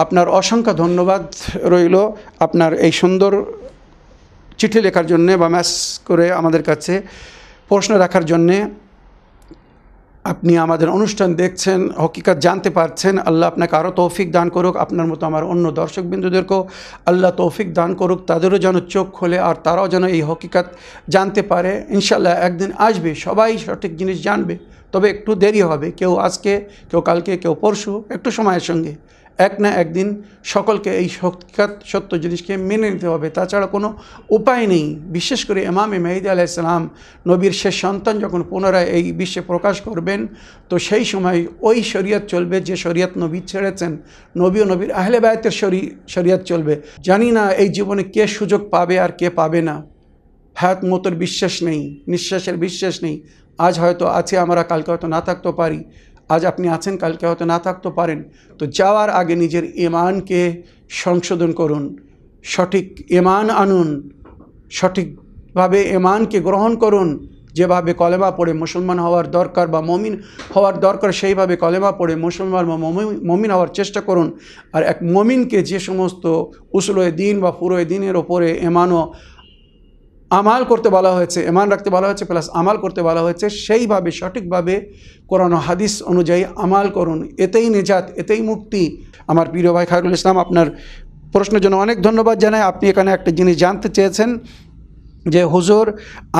S1: আপনার অসংখ্য ধন্যবাদ রইল আপনার এই সুন্দর চিঠি লেখার জন্যে বা ম্যাস করে আমাদের কাছে প্রশ্ন রাখার জন্যে। আপনি আমাদের অনুষ্ঠান দেখছেন, হকিকত জানতে পারছেন, আল্লাহ আপনাকে আরও তৌফিক দান করুক, আপনার মতো আমার অন্য দর্শকবিন্দুদেরকেও আল্লাহ তৌফিক দান করুক, তাদেরও যেন চোখ খোলে আর তারাও যেন এই হকিকত জানতে পারে। ইনশাল্লাহ একদিন আসবে, সবাই সঠিক জিনিস জানবে, তবে একটু দেরি হবে, কেউ আজকে, কেউ কালকে, কেউ পরশু, একটু সময়ের সঙ্গে। এক না একদিন সকলকে এই হকিকত সত্য জিনিসকে মেনে নিতে হবে। তাছাড়া কোনো উপায় নেই। বিশেষ করে ইমামে মেহিদি আলাইসালাম নবীর শেষ সন্তান যখন পুনরায় এই বিশ্বে প্রকাশ করবেন, তো সেই সময় ওই শরীয়ত চলবে যে শরীয়ত নবী ছেড়েছেন। নবী ও নবীর আহলে বায়তের শরী শরীয়ত চলবে। জানি না এই জীবনে কে সুযোগ পাবে আর কে পাবে না। হায়াত মতোর বিশ্বাস নেই, নিঃশ্বাসের বিশ্বাস নেই। আজ হয়তো আছে আমরা, কালকে হয়তো না থাকতে পারি। আজ আপনি আছেন, কালকে হয়তো না থাকতে পারেন। তো যাওয়ার আগে নিজের ইমানকে সংশোধন করুন, সঠিক ইমান আনুন, সঠিকভাবে ইমানকে গ্রহণ করুন, যেভাবে কলেমা পড়ে মুসলমান হওয়ার দরকার বা মমিন হওয়ার দরকার, সেইভাবে কলেমা পড়ে মুসলমান বা মমি- মমিন হওয়ার চেষ্টা করুন। আর এক মমিনকে যে সমস্ত উসুলয়ে দিন বা পুরোয় দিনের ওপরে এমানও আমাল করতে বলা হয়েছে এমান রাখতে বলা হয়েছে, প্লাস আমাল করতে বলা হয়েছে, সেইভাবে, সঠিকভাবে কোরআন হাদিস অনুযায়ী আমাল করুন। এতেই নেজাত, এতেই মুক্তি। আমার প্রিয় ভাই খায়রুল ইসলাম, আপনার প্রশ্নের জন্য অনেক ধন্যবাদ জানাই। আপনি এখানে একটা জিনিস জানতে চেয়েছেন যে, হুজুর,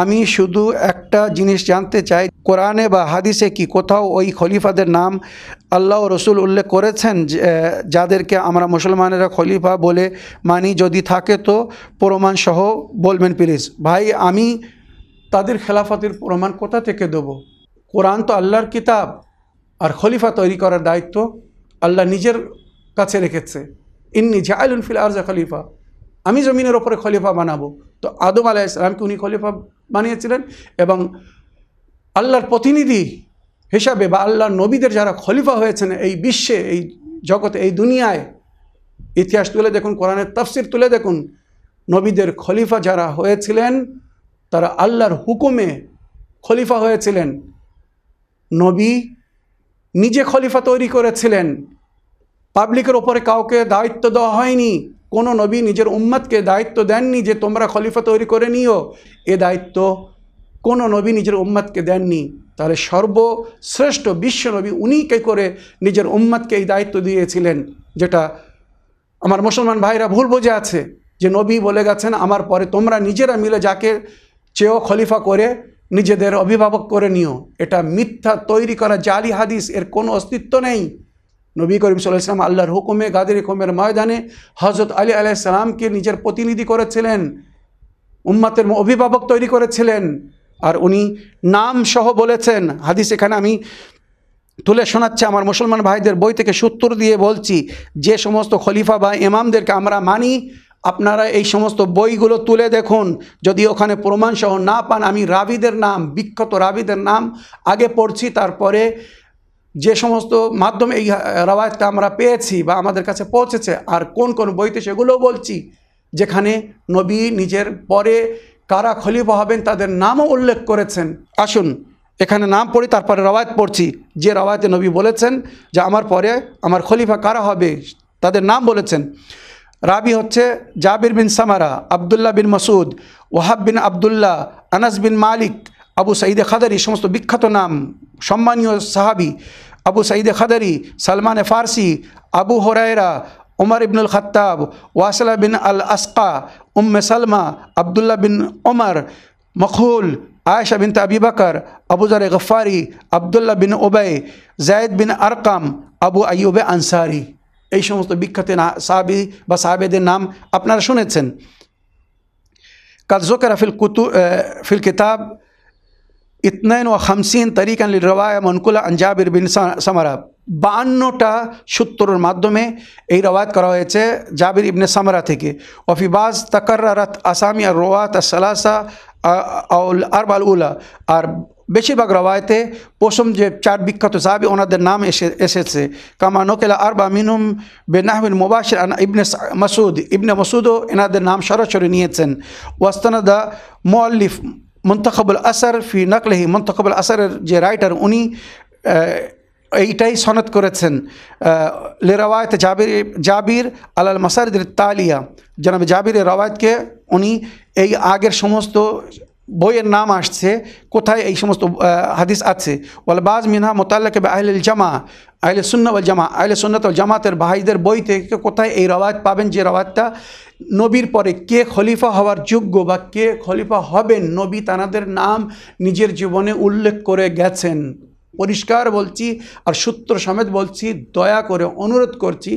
S1: আমি শুধু একটা জিনিস জানতে চাই। কোরআনে বা হাদিসে কি কোথাও ওই খলিফাদের নাম আল্লাহ রসুল উল্লেখ করেছেন যাদেরকে আমরা মুসলমানেরা খলিফা বলে মানি? যদি থাকে তো প্রমাণ সহ বলবেন প্লিজ ভাই, আমি তাদের খেলাফতের প্রমাণ কোথা থেকে দেবো? কোরআন তো আল্লাহর কিতাব, আর খলিফা তৈরি করার দায়িত্ব আল্লাহ নিজের কাছে রেখেছে। ইন্নি জায়লুন ফিল আরজা খলিফা। আমি জমিনের ওপরে খলিফা বানাবো। তো আদম আলাহ ইসলামকে উনি খলিফা বানিয়েছিলেন এবং আল্লাহর প্রতিনিধি হিসাবে বা আল্লাহর নবীদের যারা খলিফা হয়েছেন এই বিশ্বে, এই জগতে, এই দুনিয়ায়, ইতিহাস তুলে দেখুন, কোরআনের তাফসির তুলে দেখুন, নবীদের খলিফা যারা হয়েছিলেন, তারা আল্লাহর হুকুমে খলিফা হয়েছিলেন। নবী নিজে খলিফা তৈরি করেছিলেন। পাবলিকের ওপরে কাউকে দায়িত্ব দেওয়া হয়নি। কোনো নবী নিজের উম্মতকে দায়িত্ব দেননি যে তোমরা খলিফা তৈরি করে নিও। এ দায়িত্ব কোনো নবী নিজের উম্মতকে দেননি। তাহলে সর্বশ্রেষ্ঠ বিশ্ব নবী উনি কে করে নিজের উম্মতকে এই দায়িত্ব দিয়েছিলেন? যেটা আমার মুসলমান ভাইরা ভুল বোঝে আছে যে নবী বলে গেছেন, আমার পরে তোমরা নিজেরা মিলে যাকে চেয়েও খলিফা করে নিজেদের অভিভাবক করে নিও। এটা মিথ্যা তৈরি করা জালি হাদিস, এর কোনো অস্তিত্ব নেই। নবী করিম সাল্লাহ ইসলাম আল্লাহর হুকুমে গাদের হুকুমের ময়দানে হজরত আলী আলাইসালামকে নিজের প্রতিনিধি করেছিলেন, উম্মাতের অভিভাবক তৈরি করেছিলেন। আর উনি নাম সহ বলেছেন, হাদিস এখানে আমি তুলে শোনাচ্ছে, আমার মুসলমান ভাইদের বই থেকে সূত্র দিয়ে বলছি, যে সমস্ত খলিফা বা ইমামদেরকে আমরা মানি, আপনারা এই সমস্ত বইগুলো তুলে দেখুন। যদি ওখানে প্রমাণসহ না পান, আমি রাবিদের নাম, বিখ্যাত রাবিদের নাম আগে পড়ছি, তারপরে যে সমস্ত মাধ্যমে এই রাওয়ায়তটা আমরা পেয়েছি বা আমাদের কাছে পৌঁছেছে, আর কোন কোন বইতে সেগুলোও বলছি, যেখানে নবী নিজের পরে কারা খলিফা হবেন তাদের নামও উল্লেখ করেছেন। আসুন, এখানে নাম পড়ি, তারপরে রওয়ায়ত পড়ছি। যে রওয়ায়তে নবী বলেছেন যে, আমার পরে আমার খলিফা কারা হবে? তাদের নাম বলেছেন। রাবি হচ্ছে জাবির বিন সামারা, আবদুল্লাহ বিন মাসুদ ওয়াহাব বিন আবদুল্লাহ, আনাস বিন মালিক, আবু সাইদে খাদারি, সমস্ত বিখ্যাত নাম। সম্মানীয় সাহাবি আবু সাইদে খাদারি, সালমানে ফার্সি, আবু হরায়রা, উমর ইবনুল খত্তাব, ওয়াসলা বিন আল আসকা, উম্মে সালমা, আবদুল্লাহ বিন ওমর মখুল আয়েশা বিন আবি বকর আবুজার গফারি আবদুল্লাহ বিন ওবাই জায়দ বিন আরকাম, আবু আইয়ুবে আনসারি। এই সমস্ত বিখ্যাত না সাহাবি বা সাহাবেদের নাম আপনারা শুনেছেন। কাদ জোকেরা ফিল কুতু ফিল কিতাব ইতনাইন ও খামসিন তরিকান রওয়ায়া মনকুলা আঞ্জাবির বিন সামারা। বাহান্নটা সূত্রের মাধ্যমে এই রওয়ায়ত করা হয়েছে জাবির ইবনে সামারা থেকে। ওফিবাজ তাকাররাত আসামি আর রোয়াত সালাসা আরবাল উলা। আর বেশিরভাগ রওয়ায়তে প্রথম যে চার বিখ্যাত সাহাবি, ওনাদের নাম এসে এসেছে। কামা নোকেলা আরবা মিনুম বেনাহবিন মুবাশির আন ইবনে মাসুদ ইবনে মাসুদও এনাদের নাম সরাসরি নিয়েছেন। ওয়াস্তানাদা মোয়াল্লিফ মন্তখবুল আসার ফি নকলেহি মন্তখবুল আসারের যে রাইটার উনি এইটাই সনদ করেছেন লে রওয়ায়ত জাবির জাবির আলাল মাসারদের তালিয়া। জনাব জাবিরের রওয়ায়তকে উনি এই আগের সমস্ত বইয়ের নাম আসছে, কোথায় এই সমস্ত হাদিস আছে। বলে বাজ মিনহা মোতাল্লাকে আহলে জামা আহলে সুন্নাল জামা আহলে সুন্নতল জামাতের ভাইদের বই থেকে কোথায় এই রওয়াজ পাবেন, যে রওয়াজটা নবীর পরে কে খলিফা হওয়ার যোগ্য বা কে খলিফা হবেন নবী, তানাদের নাম নিজের জীবনে উল্লেখ করে গেছেন। পরিষ্কার বলছি আর সূত্র সমেত বলছি, দয়া করে অনুরোধ করছি,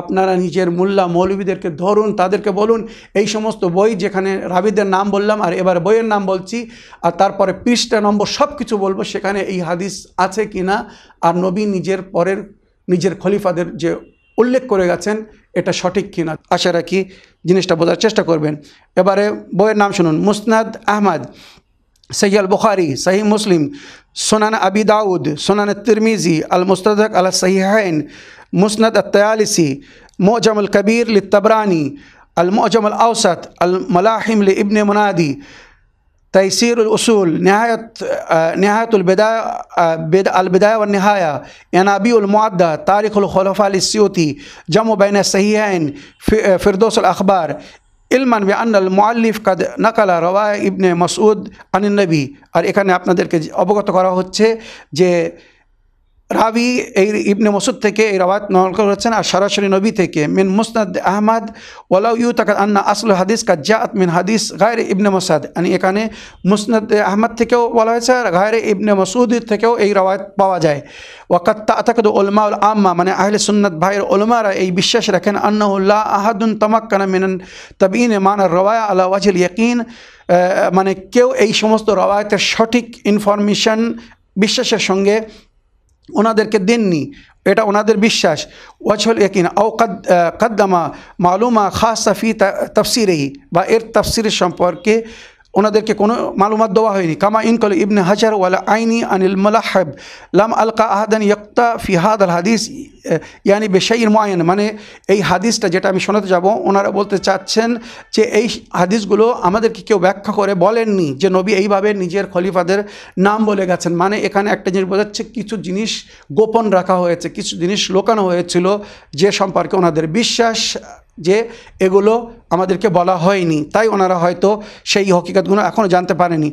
S1: আপনারা নিজের মোল্লা মৌলবীদেরকে ধরুন, তাদেরকে বলুন, এই সমস্ত বই যেখানে রাবিদের নাম বললাম আর এবার বইয়ের নাম বলছি, আর তারপরে পৃষ্ঠা নম্বর সব কিছু বলব, সেখানে এই হাদিস আছে কি না আর নবী নিজের পরের, নিজের খলিফাদের যে উল্লেখ করে গেছেন, এটা সঠিক কিনা, আশা রাখি জিনিসটা বোঝার চেষ্টা করবেন। এবারে বইয়ের নাম শুনুন, মুসনাদ আহমদ। صحيح البخاري صحيح مسلم سنن أبي داود سنن الترمذي المستدرك على الصحيحين مسند الطيالسي معجم الكبير للتبراني المعجم الأوسط الملاحم لابن منادي تيسير الأصول نهاية آه، نهاية البداية آه، البداية والنهاية ينابيع المعدة تاريخ الخلفاء للسيوطي جمع بين الصحيحين آه، فردوس الأخبار ইলমান বি আন্নাল মোয়াল্লিফ কাদ নাকালা রওয়া ইবনে মসউদ আনিন নবী। আর এখানে আপনাদেরকে অবগত করা হচ্ছে যে রাবি এই ইবনে মসুদ থেকে এই রাওয়াত নকল করেছেন আর সরাসরি নবী থেকে। মিন মুসনাদ আহমদ, ওয়ালাউ ইউতাক আন্না আসল হাদিস কা জাত মিন হাদিস গায়রে ইবনে মসাদ। মানে এখানে মুসনাদ আহমদ থেকেও বলা হয়েছে আর গায়রে ইবনে মসুদ থেকেও এই রাওয়াত পাওয়া যায়। ওয়াকাত তাতাকাদু উলমা উল আম্মা মানে আহলে সুন্নাত ভাইয়ের উলমারা এই বিশ্বাস রাখেন আন্নাহুল্লাহ আহাদুন তামাক্কানা মিনান তাবিন মান রওয়ায়া আলা ওয়াজিল ইয়াকিন। মানে কেউ এই সমস্ত রওয়ায়তের সঠিক ইনফরমেশন, বিশ্বাসের সঙ্গে ওনাদেরকে দেননি। এটা ওনাদের বিশ্বাস। ওয়াজহল ইয়াকিন, আও কদ কদ্দামা মালুমা খাস সাফি তফসিরেহি, বা এর তফসির সম্পর্কে ওনাদেরকে কোনো মালুমাত দেওয়া হয়নি। কামা ইনকল ইবনে হাজার ওয়ালা আইনি আনিল মালাহেব। লাম আলকা আহাদান ইয়ক্তা ফিহাদ আল হাদিস। ইয়ানি বেশাইর ময়ন মানে এই হাদিসটা যেটা আমি শোনাতে যাব, ওনারা বলতে চাচ্ছেন যে এই হাদিসগুলো আমাদেরকে কেউ ব্যাখ্যা করে বলেননি যে নবী এইভাবে নিজের খলিফাদের নাম বলে গেছেন। মানে এখানে একটা জিনিস বোঝাচ্ছে কিছু জিনিস গোপন রাখা হয়েছে, কিছু জিনিস লোকানো হয়েছিল যে সম্পর্কে ওনাদের বিশ্বাস যে এগুলো আমাদেরকে বলা হয়নি। তাই ওনারা হয়তো সেই হকিকতগুলো এখনও জানতে পারেনি।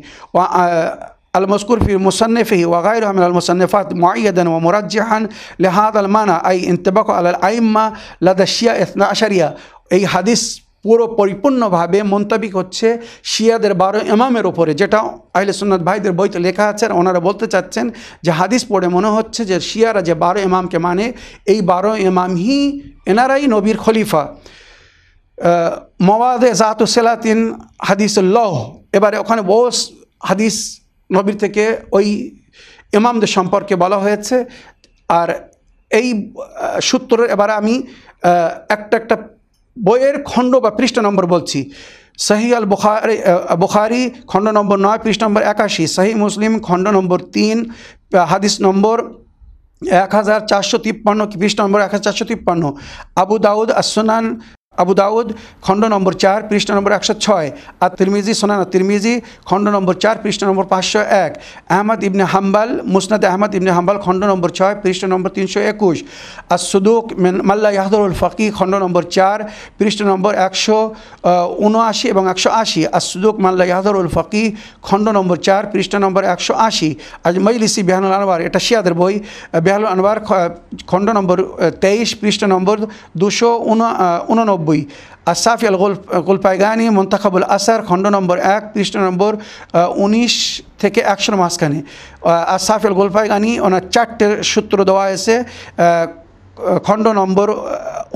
S1: আল মস্কুর ফি মুসানফি ওয়াগাইর আহমেদ আল মুসন্নফাত মুআইয়াদান ও মুরাজ্জিহান লেহাদ আল মানা আই ইন্তেবাক আল আইম্মা লাদাশিয়া ইসনা আশারিয়া। এই হাদিস পুরো পরিপূর্ণভাবে মন্তবিক হচ্ছে শিয়াদের বারো ইমামের ওপরে যেটা আহলে সুন্নাত ভাইদের বইতে লেখা আছে আর ওনারা বলতে চাচ্ছেন যে হাদিস পড়ে মনে হচ্ছে যে শিয়ারা যে বারো ইমামকে মানে এই বারো ইমামই এনারাই নবীর খলিফা। মওয়াদে জাতুসেলাতিন হাদিসুল্লাহ। এবারে ওখানে বহু হাদিস নবীর থেকে ওই ইমামদের সম্পর্কে বলা হয়েছে। আর এই সূত্রের এবারে আমি একটা একটা বইয়ের খণ্ড বা পৃষ্ঠা নম্বর বলছি। সাহি আল বুখারি বুখারি খণ্ড নম্বর নয়, পৃষ্ঠ নম্বর একাশি। সাহি মুসলিম খণ্ড নম্বর তিন হাদিস নম্বর এক হাজার চারশো তিপ্পান্ন, পৃষ্ঠ নম্বর এক হাজার চারশো তিপ্পান্ন। আবু দাউদ আসনান আবু দাউদ, খণ্ড নম্বর চার, পৃষ্ঠা নম্বর একশো ছয় আর তিরমিজি সোনানা তিরমিজি খণ্ড নম্বর চার, পৃষ্ঠা নম্বর পাঁচশো এক, আহমদ ইবনে হাম্বাল, মুসনাদ আহমদ ইবনে হাম্বাল, খণ্ড নম্বর ছয়, পৃষ্ঠা নম্বর তিনশো একুশ আর সুদুক মাল্লা ইয়াহদুল ফকি খণ্ড নম্বর চার, পৃষ্ঠা নম্বর একশো উনআশি এবং একশো আশি আর সুদুক মাল্লা ইয়াহদুল ফকি খণ্ড নম্বর চার, পৃষ্ঠা নম্বর একশো আশি আজ মজলিসি বেহানুল আনওয়ার, এটা শিয়াদের বই বেহানুল আনওয়ার, খ- খণ্ড নম্বর তেইশ, পৃষ্ঠা নম্বর দুশো উননব্বই আর সাফি আল গোল গোলপাইগানি মন্তাখাবুল আসার খণ্ড নম্বর এক, পৃষ্ঠ নম্বর উনিশ থেকে একশোর মাঝখানে। আর সাফি আল গোলপাইগানি ওনার চারটে সূত্র দেওয়া হয়েছে খণ্ড নম্বর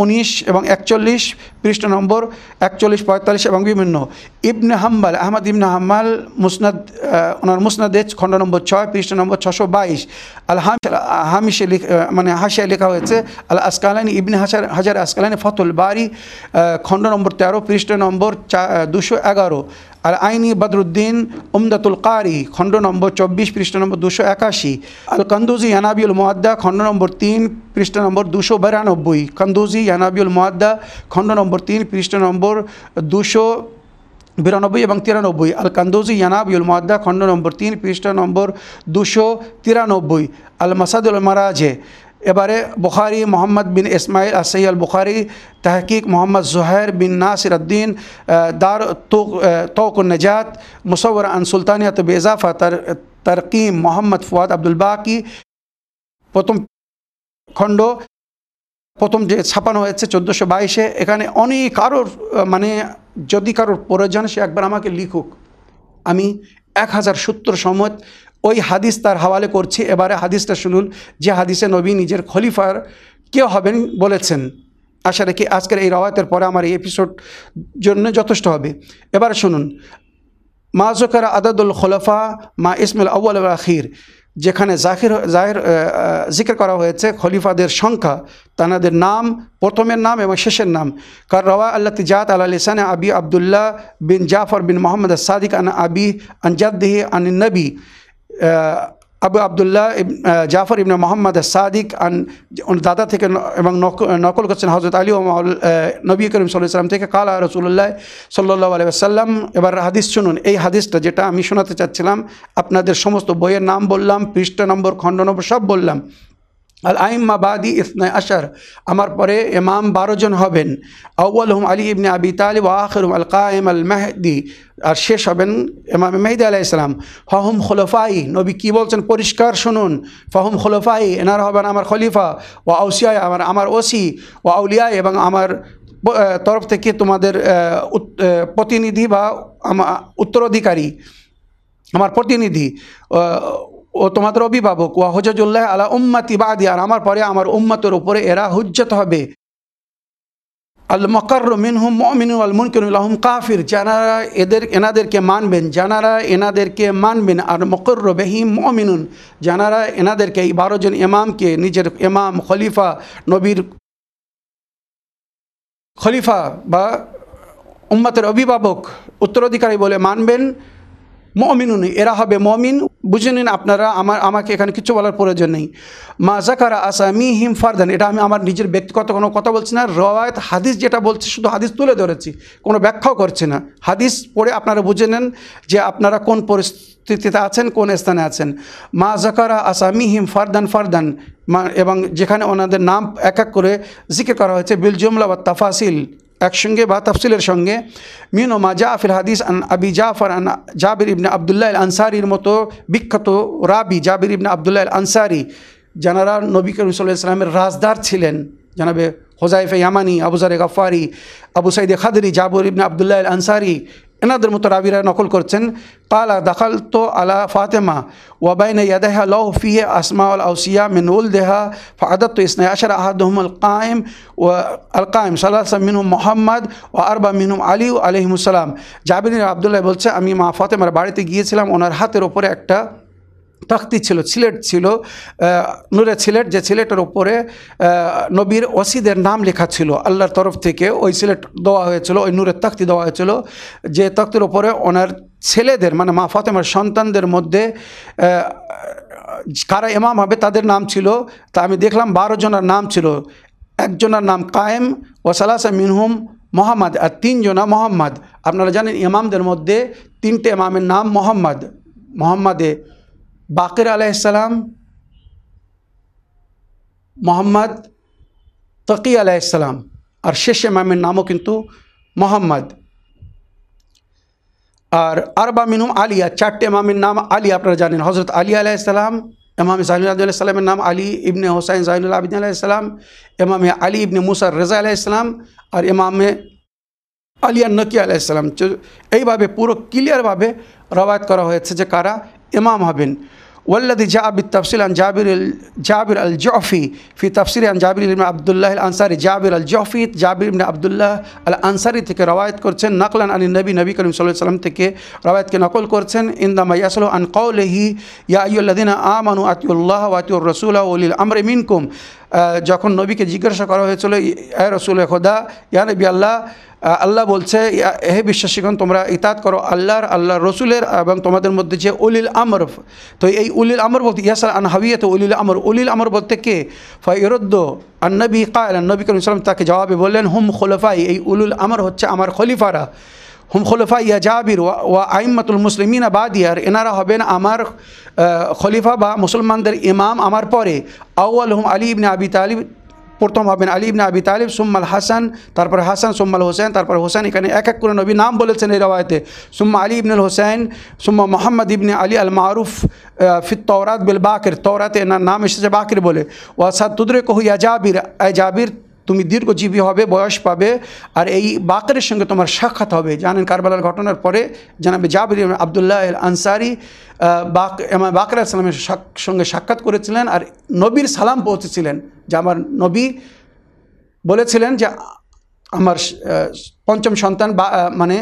S1: উনিশ এবং একচল্লিশ, পৃষ্ঠ নম্বর একচল্লিশ, পঁয়তাল্লিশ এবং বিভিন্ন। ইবনে হাম্বাল, আহমদ ইবনে হাম্বাল মুসনাদ ওনার মুসনাদে খণ্ড নম্বর ছয়, পৃষ্ঠ নম্বর ছশো বাইশ। আল হাম, হামিশে মানে হাসিয়ায় লেখা হয়েছে, আল আসকালানি ইবনে হাসার হাজার আসকালানি ফতুল বারি খণ্ড নম্বর তেরো, পৃষ্ঠ নম্বর চা, দুশো এগারো। আর আইনি বদরুদ্দিন উমদাতুল কারি, খণ্ড নম্বর চব্বিশ, পৃষ্ঠ নম্বর দুশো একাশি। আল কন্দুজি ইয়ানাবিউল মোয়াদ্দা খণ্ড নম্বর তিন, পৃষ্ঠ নম্বর দুশো বিরানব্বই। কন্দুজি ইয়ানাবিউল মোয়াদ্দা খণ্ড নম্বর তিন, পৃষ্ঠ নম্বর দুশো বিরানব্বই এবং তিরানব্বই। আল কান্দুজি ইয়ানাবিউল মোয়াদ্দা খণ্ড নম্বর তিন, পৃষ্ঠা নম্বর দুশো তিরানব্বই। আল মাসাদুল মারাজে এবারে বুখারি মোহাম্মদ বিন ইসমাইল আসই আল বুখারি তহকিক মোহাম্মদ জুহাইর বিন নাসির উদ্দিন দার তৌক নজাত মুসওর আন সুলতানিয়াত বেজাফা তার, তরকিম মোহাম্মদ ফুয়াদ আব্দুল বাকি, প্রথম খণ্ড, প্রথম যে ছাপানো হয়েছে চোদ্দোশো বাইশে, এখানে অনেক কারোর মানে যদি কারোর প্রয়োজন, সে একবার আমাকে লিখুক। আমি এক হাজার সত্তর সময় ওই হাদিস তার হাওয়ালে করছি এবারে হাদিসটা শুনুন যে হাদিসে নবী নিজের খলিফার কে হবেন বলেছেন। আশা রাখি আজকের এই রওয়াতের পরে আমার এই এপিসোড জন্য যথেষ্ট হবে। এবার শুনুন মা জোকার আদাদুল খলফা মা ইসমাইল আউ্ল আখির যেখানে জাহির জাহির আহ, করা হয়েছে খলিফাদের সংখ্যা তানাদের নাম প্রথমের নাম এবং শেষের নাম। কার রওয়া আল্লাহ তিজাত আল্লাহ লিসান আবি আবদুল্লাহ বিন জাফর বিন মোহাম্মদ সাদিক আন আবি আনজাদ্দিহি আন নবী। আবু আবদুল্লাহ জাফর ইবনে মোহাম্মদ সাদিক আন দাদা থেকে এবং নক- নকল করছেন হজরত আলী ও নবী করিম সাল্লাম থেকে। কালা রসুল্লাহ সাল্লাহ আলাইসাল্লাম এবার হাদিস শুনুন। এই হাদিসটা যেটা আমি শোনাতে চাচ্ছিলাম, আপনাদের সমস্ত বইয়ের নাম বললাম, পৃষ্ঠা নম্বর, খণ্ড নম্বর সব বললাম। আল আইম্মা বাদি ইসনা আশার। আমার পরে ইমাম বারো জন হবেন। আউ্ল হুম আলী ইবনে আবি তালিব আখির আল কায়েম আল মেহদি আর শেষ হবেন ইমাম মেহদি আলাহ ইসলাম ফাহুম খোলফাই। নবী কী বলছেন? পরিষ্কার শুনুন। ফাহুম খোলফাই, এনারা হবেন আমার খলিফা। ও আউসিয়ায় আমার আমার ওসি। ও আউলিয়ায় এবং আমার তরফ থেকে তোমাদের প্রতিনিধি বা উত্তরাধিকারী। আমার প্রতিনিধি। ও তোমাদের অভিভাবক, ওয়া হজজুল্লাহ আলা উম্মাতি বাদি, আর আমার পরে আমার উম্মতের উপরে এরা হুজ্জত হবে। আল মকর মিনহুম মমিন আল মুনকিনুল্লাহম কাফির, যারা এদের, এনাদেরকে মানবেন, যারা এনাদেরকে মানবেন, আর মকর বেহিম মমিনুন, যারা এনাদেরকে এই বারো জন ইমামকে, নিজের ইমাম, খলিফা, নবীর খলিফা বা উম্মতের অভিভাবক, উত্তরাধিকারী বলে মানবেন মমিনুন, এরা হবে মমিন। বুঝে নিন আপনারা, আমার, আমাকে এখানে কিছু বলার প্রয়োজন নেই। মা জাকারা আসামি হিম ফারদান, এটা আমি আমার নিজের ব্যক্তিগত কোনো কথা বলছি না, রওয়ায়ত হাদিস যেটা বলছি, শুধু হাদিস তুলে ধরেছি, কোনো ব্যাখ্যাও করছি না। হাদিস পড়ে আপনারা বুঝে নেন যে আপনারা কোন পরিস্থিতিতে আছেন, কোন স্থানে আছেন। মা জাকারা আসামি হিম ফারদান ফারদান এবং যেখানে ওনাদের নাম এক এক করে জিকে করা হয়েছে, বিল জুমলা বা তাফাসিল। একসঙ্গে বা তফসিলের সঙ্গে। মিন ও মাজা ফিল হাদিস আন আবি জাফর আন জাবির ইবনে আবদুল্লাহ আল আনসারির মতো বিখ্যাত রাবি জাবির ইবনে আবদুল্লাহ আল আনসারি যারা নবী করিম রাজদার ছিলেন। জানাবে হোজাইফে ইয়ামানি আবুজারে গাফারি আবু সাইদে খাদরি, জাবর ইবনে আবদুল্লাহ আল আনসারি এনাদের মতো রাবিরা নকল করছেন। কালা দাখাল তো আলা ফাতেমা ওয়াবাইন ইয়াদেহা লহ ফিহে আসমা আল আউসিয়া মিনুল দেহা ফাদত তো ইসনা আশার আহাদহম আল কায়েম ও আল কায়েম সাল্লাহ মিনহুম মোহাম্মদ ও আরবা মিনহুম আলী আলহিমুসালাম জাবির আবদুল্লাহ বলছে, আমি মা ফাতেমার বাড়িতে গিয়েছিলাম, ওনার হাতের ওপরে একটা তখতি ছিল সিলেট ছিল নূরের সিলেট যে সিলেটের ওপরে নবীর ওসিদের নাম লেখা ছিল, আল্লাহর তরফ থেকে ওই সিলেট দেওয়া হয়েছিল, ওই নূরের তখতি দেওয়া হয়েছিল, যে তক্তির ওপরে ওনার ছেলেদের মানে মা ফাতেমার সন্তানদের মধ্যে কারা ইমাম হবে তাদের নাম ছিল, তা আমি দেখলাম বারো জনের নাম ছিল একজনের নাম কায়েম ওসালাসা মিনহুম মোহাম্মদ, আর তিনজনা মোহাম্মদ। আপনারা জানেন ইমামদের মধ্যে তিনটে ইমামের নাম মোহাম্মদ, মোহাম্মদে বাকির আলাইসালাম মোহাম্মদ তকি আলাইসালাম আর শেষ ইমামের নামও কিন্তু মোহাম্মদ। আর আরবা মিনুম আলিয়া, চারটে ইমামের নাম আলী আপনারা জানেন হজরত আলী আলাইসালাম ইমাম জাইনুল আলাইসালামের নাম আলী ইবনে হোসাইন জাইনুল আবিদিন আলাইসালাম ইমামে আলী ইবনে মুসার রেজা আলাইসালাম আর ইমামে আলিয়া নকি আলাইসালাম এইভাবে পুরো ক্লিয়ারভাবে রবায়ত করা হয়েছে যে কারা ইমাম হবেন। والذي جاء بالتفصيل عن جابر ال- جابر الجعفي في تفسير عن جابر بن عبد الله الانصاري جابر الجعفي جابر بن عبد الله الانصاري থেকে রওয়ায়াত করছেন নকলান আন নবী নবী করিম সাল্লাল্লাহু আলাইহি সাল্লাম থেকে রওয়ায়াতকে নকল করছেন ইনদামা ইয়াসলু আন কওলিহি ইয়া আইয়ুহাল্লাযিনা আমানু আতিউল্লাহ ওয়া আতিউর রাসূলা ওয়া উলিল আমরি মিনকুম আহ, যখন নবীকে জিজ্ঞাসা করা হয়েছিল এ রসুল খোদা, ইয়া নবী আল্লাহ আল্লাহ বলছে হে বিশ্বাসীগণ, তোমরা ইতাত করো আল্লাহর আল্লাহর রসুলের এবং তোমাদের মধ্যে যে উলিল আমর। তো এই উলিল আমর বলতে ইয়াসাল আন হাবিয়ত উলিল আমর উলিল আমর বলতে কে? ফাইরদ্দ আন্নবী কায়ল নবী করিম সালাম তাকে জবাবে বললেন, হুম খোলফাই, এই উলুল আমর হচ্ছে আমার খলিফারা। হুম খলিফা ইয়া জাবির ওয়া ওয়া আইম্মাতুল মুসলিমিন বাদিয়ার, এনারা হবেন আমার খলিফা বা মুসলমানদের ইমাম আমার পরে। আউয়াল হুম আলী ইবনে আবি তালিব, প্রথম হবেন আলী ইবনে আবি তালিব, সুম্মাল হাসান, তারপর হাসান, সুম্মাল হোসেন তারপর হোসেন এখানে এক এক করে নবী নাম বলেছেন এই রওয়ায়তে। সুম্মা আলী ইবনুল হোসেন সুম্মা মোহাম্মদ ইবনে আলী আল মারুফ ফিত তওরাত বিল বাকির এনার নাম এসেছে বাকির বলে। ওয়াসাদ তুদরে কহু ইয়া জাবির জাবির তুমি দীর্ঘজীবী হবে, বয়স পাবে। আর এই বাকরের সঙ্গে তোমার সাক্ষাৎ হবে। জানেন কারবালার ঘটনার পরে জানাবে জাবির আবদুল্লাহ আনসারি বাক বাকর সালামের সঙ্গে সাক্ষাৎ করেছিলেন আর নবীর সালাম পৌঁছেছিলেন। যে আমার নবী বলেছিলেন যে আমার পঞ্চম সন্তান বা মানে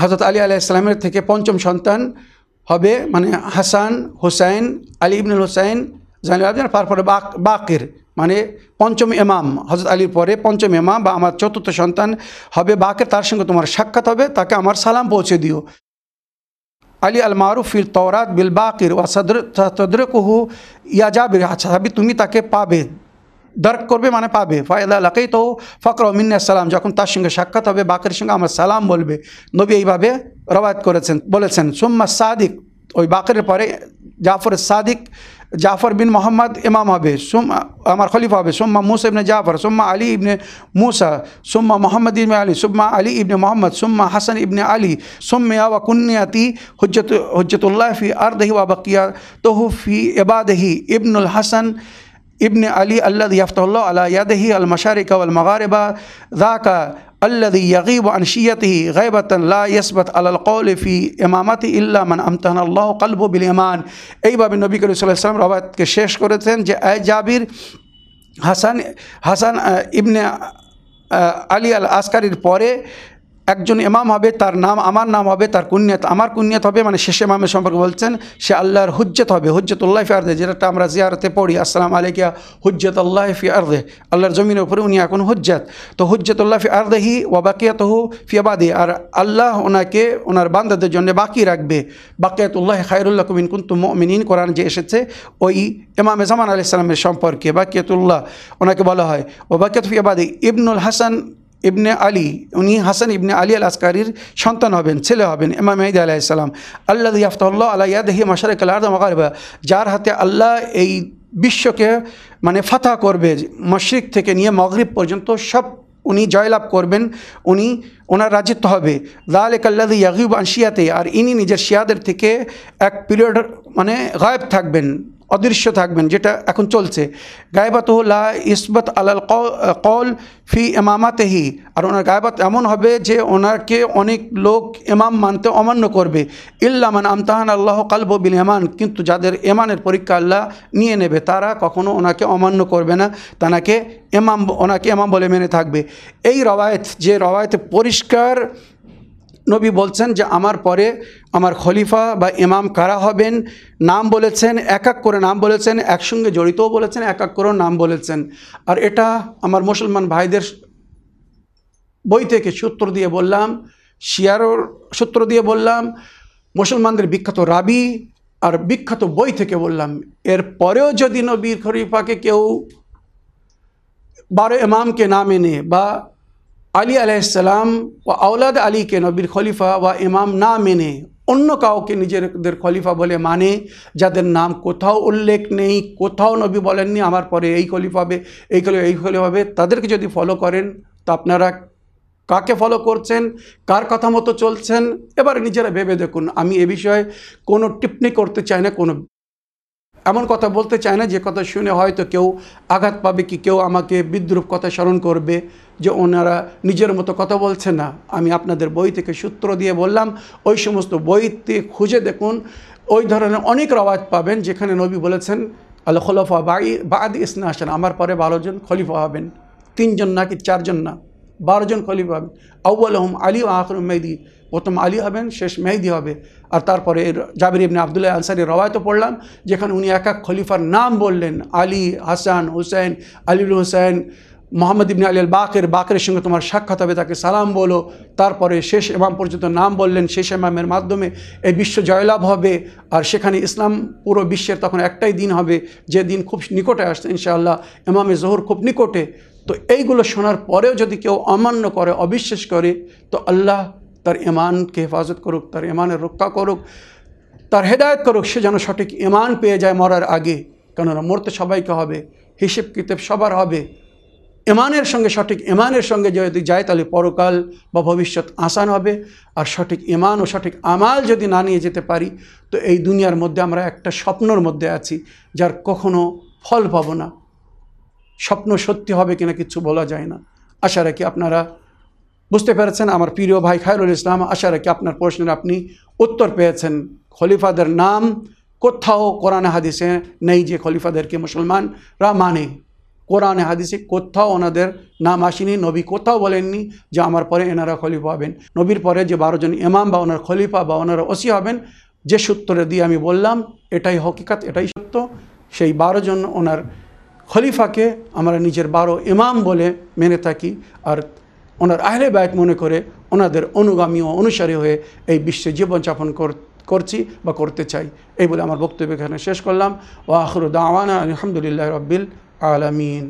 S1: হজরত আলী আলাহ থেকে পঞ্চম সন্তান হবে। মানে হাসান, হোসাইন, আলী ইবনুল হোসাইন আবদিন তারপরে বাক, বাকের মানে পঞ্চম এমাম হজরত আলীর পরে পঞ্চম এমাম বা আমার চতুর্থ সন্তান হবে, বাকের তার সঙ্গে তোমার সাক্ষাৎ হবে, তাকে আমার সালাম পৌঁছে দিও। আলী আল মারুফ ফিল তওরাত বিল বাকির ওয়া সদর তদরকুহু ইয়া জাবির আচ্ছা তুমি তাকে পাবে, দর্ক করবে মানে পাবে। ফায়দা লাকেই তো ফকর মিন্না সালাম, যখন তার সঙ্গে সাক্ষাৎ হবে, বাকের সঙ্গে আমার সালাম বলবে। নবী এইভাবে রবায়ত করেছেন, বলেছেন, সুম্মা সাদিক, ওই বাকের পরে জাফর সাদিক জাফর বিন মোহাম্মদ ইমাম হবে সুম্মা আমার খলিফা হবে সুম্মা মুসা ইবনে জাফর সুম্মা আলী ইবনে মুসা সুম্মা মোহাম্মদ ইবনে আলী সুম্মা আলী ইবনে মোহাম্মদ সুম্মা হাসান ইবনে আলী সুম্মিয়া ওয়া কুন্নিয়াতি হুজ্জত হুজ্জতুল্লাহ ফি আরদহি ওয়া বাকিয়া তহু ফি ইবাদহি ইবনুল হাসান ابن علي الذي يفتح الله على يده المشارق والمغارب ذاك الذي يغيب عن شيته غيبة لا يثبت على القول في إمامته إلا من أمتهن الله قلبه بالإيمان এইভাবে নবী করিম সাল্লাল্লাহু আলাইহি ওয়াসাল্লাম রবায়াতকে শেষ করেছেন যে আয় জাবির হাসান হাসান আহ, ইবনে আহ, আলী আল আসকারির পরে একজন ইমাম হবে, তার নাম, আমার নাম হবে, তার কুনিয়ত, আমার কুনিয়ত হবে মানে শেষ ইমামের সম্পর্কে বলছেন, সে আল্লাহর হুজ্জত হবে, হুজ্জতুল্লাহ ফি আর্দে যেটা আমরা জিয়ারতে পড়ি, আসসালাম আলাইকা হুজ্জত আল্লাহ ফি আর্দে, আল্লাহর জমিনের উপরে উনি এখন হুজ্জত। তো হুজ্জতুল্লাহ ফি আর্দেহি ওয়াবাকিয়াতহু ফি আবাদি, আর আল্লাহ ওনাকে, ওনার বান্দাদের জন্য বাকি রাখবে। বাকিয়াতুল্লাহ খায়রুল্লাহ কুমিন কুন্তু মিনিন কোরআন যে এসেছে, ওই ইমাম জামান আলি সম্পর্কে বাকিয়াতুল্লাহ, ওনাকে বলা হয়। ওবাকিয়াত ফি আবাদি, ইবনুল হাসান ইবনে আলী, উনি হাসান ইবনে আলী আল আসকারির সন্তান হবেন, ছেলে হবেন, ইমাম মেহদি আলাইসালাম আল্লাহ ইয়াফতাল্লাহ আল্লাহ ইয়াদহি মাসারেক আল্লাহ মাগারবা যার হাতে আল্লাহ এই বিশ্বকে মানে ফাতা করবে, মশরিক থেকে নিয়ে মগরিব পর্যন্ত সব উনি জয়লাভ করবেন, উনি ওনার রাজত্ব হবে। লাল কাল্লাদি ইয়াহিব আনশিয়াতে আর ইনি নিজের শিয়াদের থেকে এক পিরিয়ড মানে গায়েব থাকবেন। অদৃশ্য থাকবেন, যেটা এখন চলছে। গায়বাত লা ইসবত আলাল কল ফি এমামাতেহি আর ওনার গায়বাত এমন হবে যে ওনাকে অনেক লোক এমাম মানতে অমান্য করবে। ইল্লামান আমতাহান আল্লাহ কালব বিল এমান কিন্তু যাদের এমানের পরীক্ষা আল্লাহ নিয়ে নেবে, তারা কখনো ওনাকে অমান্য করবে না। তানাকে এমাম ওনাকে এমাম বলে মেনে থাকবে। এই রবায়ত যে রবায়তে পরিষ্কার নবী বলছেন যে আমার পরে আমার খলিফা বা ইমাম কারা হবেন? নাম বলেছেন, এক এক করে নাম বলেছেন, একসঙ্গে জড়িতও বলেছেন, এক এক করেও নাম বলেছেন। আর এটা আমার মুসলমান ভাইদের বই থেকে সূত্র দিয়ে বললাম, শিয়ারোর সূত্র দিয়ে বললাম, মুসলমানদের বিখ্যাত রাবি আর বিখ্যাত বই থেকে বললাম, এর পরেও যদি নবীর খলিফাকে কেউ বারো ইমামকে না মেনে বা আলী আলাইসালাম ও আওলাদ আলীকে নবীর খলিফা বা ইমাম না মেনে, অন্য কাউকে নিজেদের খলিফা বলে মানে যাদের নাম কোথাও উল্লেখ নেই, কোথাও নবী বলেননি, আমার পরে এই খলিফা হবে, এই খলিফা এই খলিফা হবে, তাদেরকে যদি ফলো করেন, তো আপনারা কাকে ফলো করছেন, কার কথা মতো চলছেন, এবার নিজেরা ভেবে দেখুন। আমি এ বিষয়ে কোনো টিপ্পনি করতে চাই না, কোনো এমন কথা বলতে চাই না, যে কথা শুনে হয়তো কেউ আঘাত পাবে কি, কেউ আমাকে বিদ্রুপ কথা স্মরণ করবে। যে ওনারা নিজের মতো কথা বলছে না। আমি আপনাদের বই থেকে সূত্র দিয়ে বললাম, ওই সমস্ত বইতে খুঁজে দেখুন, ওই ধরনের অনেক রওয়াজ পাবেন যেখানে নবী বলেছেন, আল খলফা বাই, বাদ ইসনা আসেন আমার পরে বারোজন খলিফা হবেন। তিনজন না কি চারজন না বারোজন খলিফা হবেন। আউ্বাল আহম আলী ও আখর মেহদি, প্রথম আলী হবেন, শেষ মেহেদি হবে। আর তারপরে জাবির ইবনে আবদুল্লাহ আনসারি রওয়ায়ত পড়লাম, যেখানে উনি এক এক খলিফার নাম বললেন, আলী, হাসান হুসেন আলিউল হুসেন মোহাম্মদ ইবনে আলী বাকের বাকের সঙ্গে তোমার সাক্ষাৎ হবে, তাকে সালাম বলো। তারপরে শেষ ইমাম পর্যন্ত নাম বললেন, শেষ ইমামের মাধ্যমে এই বিশ্ব জয়লাভ হবে। আর সেখানে ইসলাম পুরো বিশ্বের তখন একটাই দিন হবে, যে দিন খুব নিকটে আসছে ইনশাআল্লাহ, ইমামে জোহর খুব নিকটে। তো এইগুলো শোনার পরেও যদি কেউ অমান্য করে, অবিশ্বাস করে, তো আল্লাহ তার ইমানকে হেফাজত করুক, তার ইমানের রক্ষা করুক, তার হেদায়ত করুক, সে যেন সঠিক ইমান পেয়ে যায় মরার আগে। কেননা মরতে সবাইকে হবে হিসেব কিতেব সবার হবে। ইমানের সঙ্গে, সঠিক ইমানের সঙ্গে যদি যায়, তাহলে পরকাল বা ভবিষ্যৎ আসান হবে। আর সঠিক ইমান ও সঠিক আমাল যদি না নিয়ে যেতে পারি, তো এই দুনিয়ার মধ্যে আমরা একটা স্বপ্নর মধ্যে আছি, যার কখনো ফল পাবো না। স্বপ্ন সত্যি হবে কিনা কিছু বলা যায় না। আশা রাখি আপনারা বুঝতে পেরেছেন। আমার প্রিয় ভাই খায়রুল ইসলাম, আশা রাখি আপনার প্রশ্নের আপনি উত্তর পেয়েছেন। খলিফাদের নাম কোথাও কোরআনে, হাদিসে নেই যে খলিফাদেরকে মুসলমানরা মানে। কোরআনে হাদিসে কোথাও ওনাদের নাম আসেনি, নবী কোথাও বলেননি যে আমার পরে এনারা খলিফা হবেন। নবীর পরে যে বারোজন ইমাম বা ওনার খলিফা বা ওনারা ওসি হবেন, যে সূত্রে দিয়ে আমি বললাম, এটাই হকিকাত, এটাই সত্য। সেই বারোজন ওনার খলিফাকে আমরা নিজের বারো ইমাম বলে মেনে থাকি আর ওনার আহলে বায়ত মনে করে ওনাদের অনুগামী ও অনুসারী হয়ে এই বিশ্বে জীবনযাপন কর- করছি বা করতে চাই। এই বলে আমার বক্তব্য এখানে শেষ করলাম। ও আখরুদ্দাওয়ানা আলহামদুলিল্লাহ রব্বিল আলমিন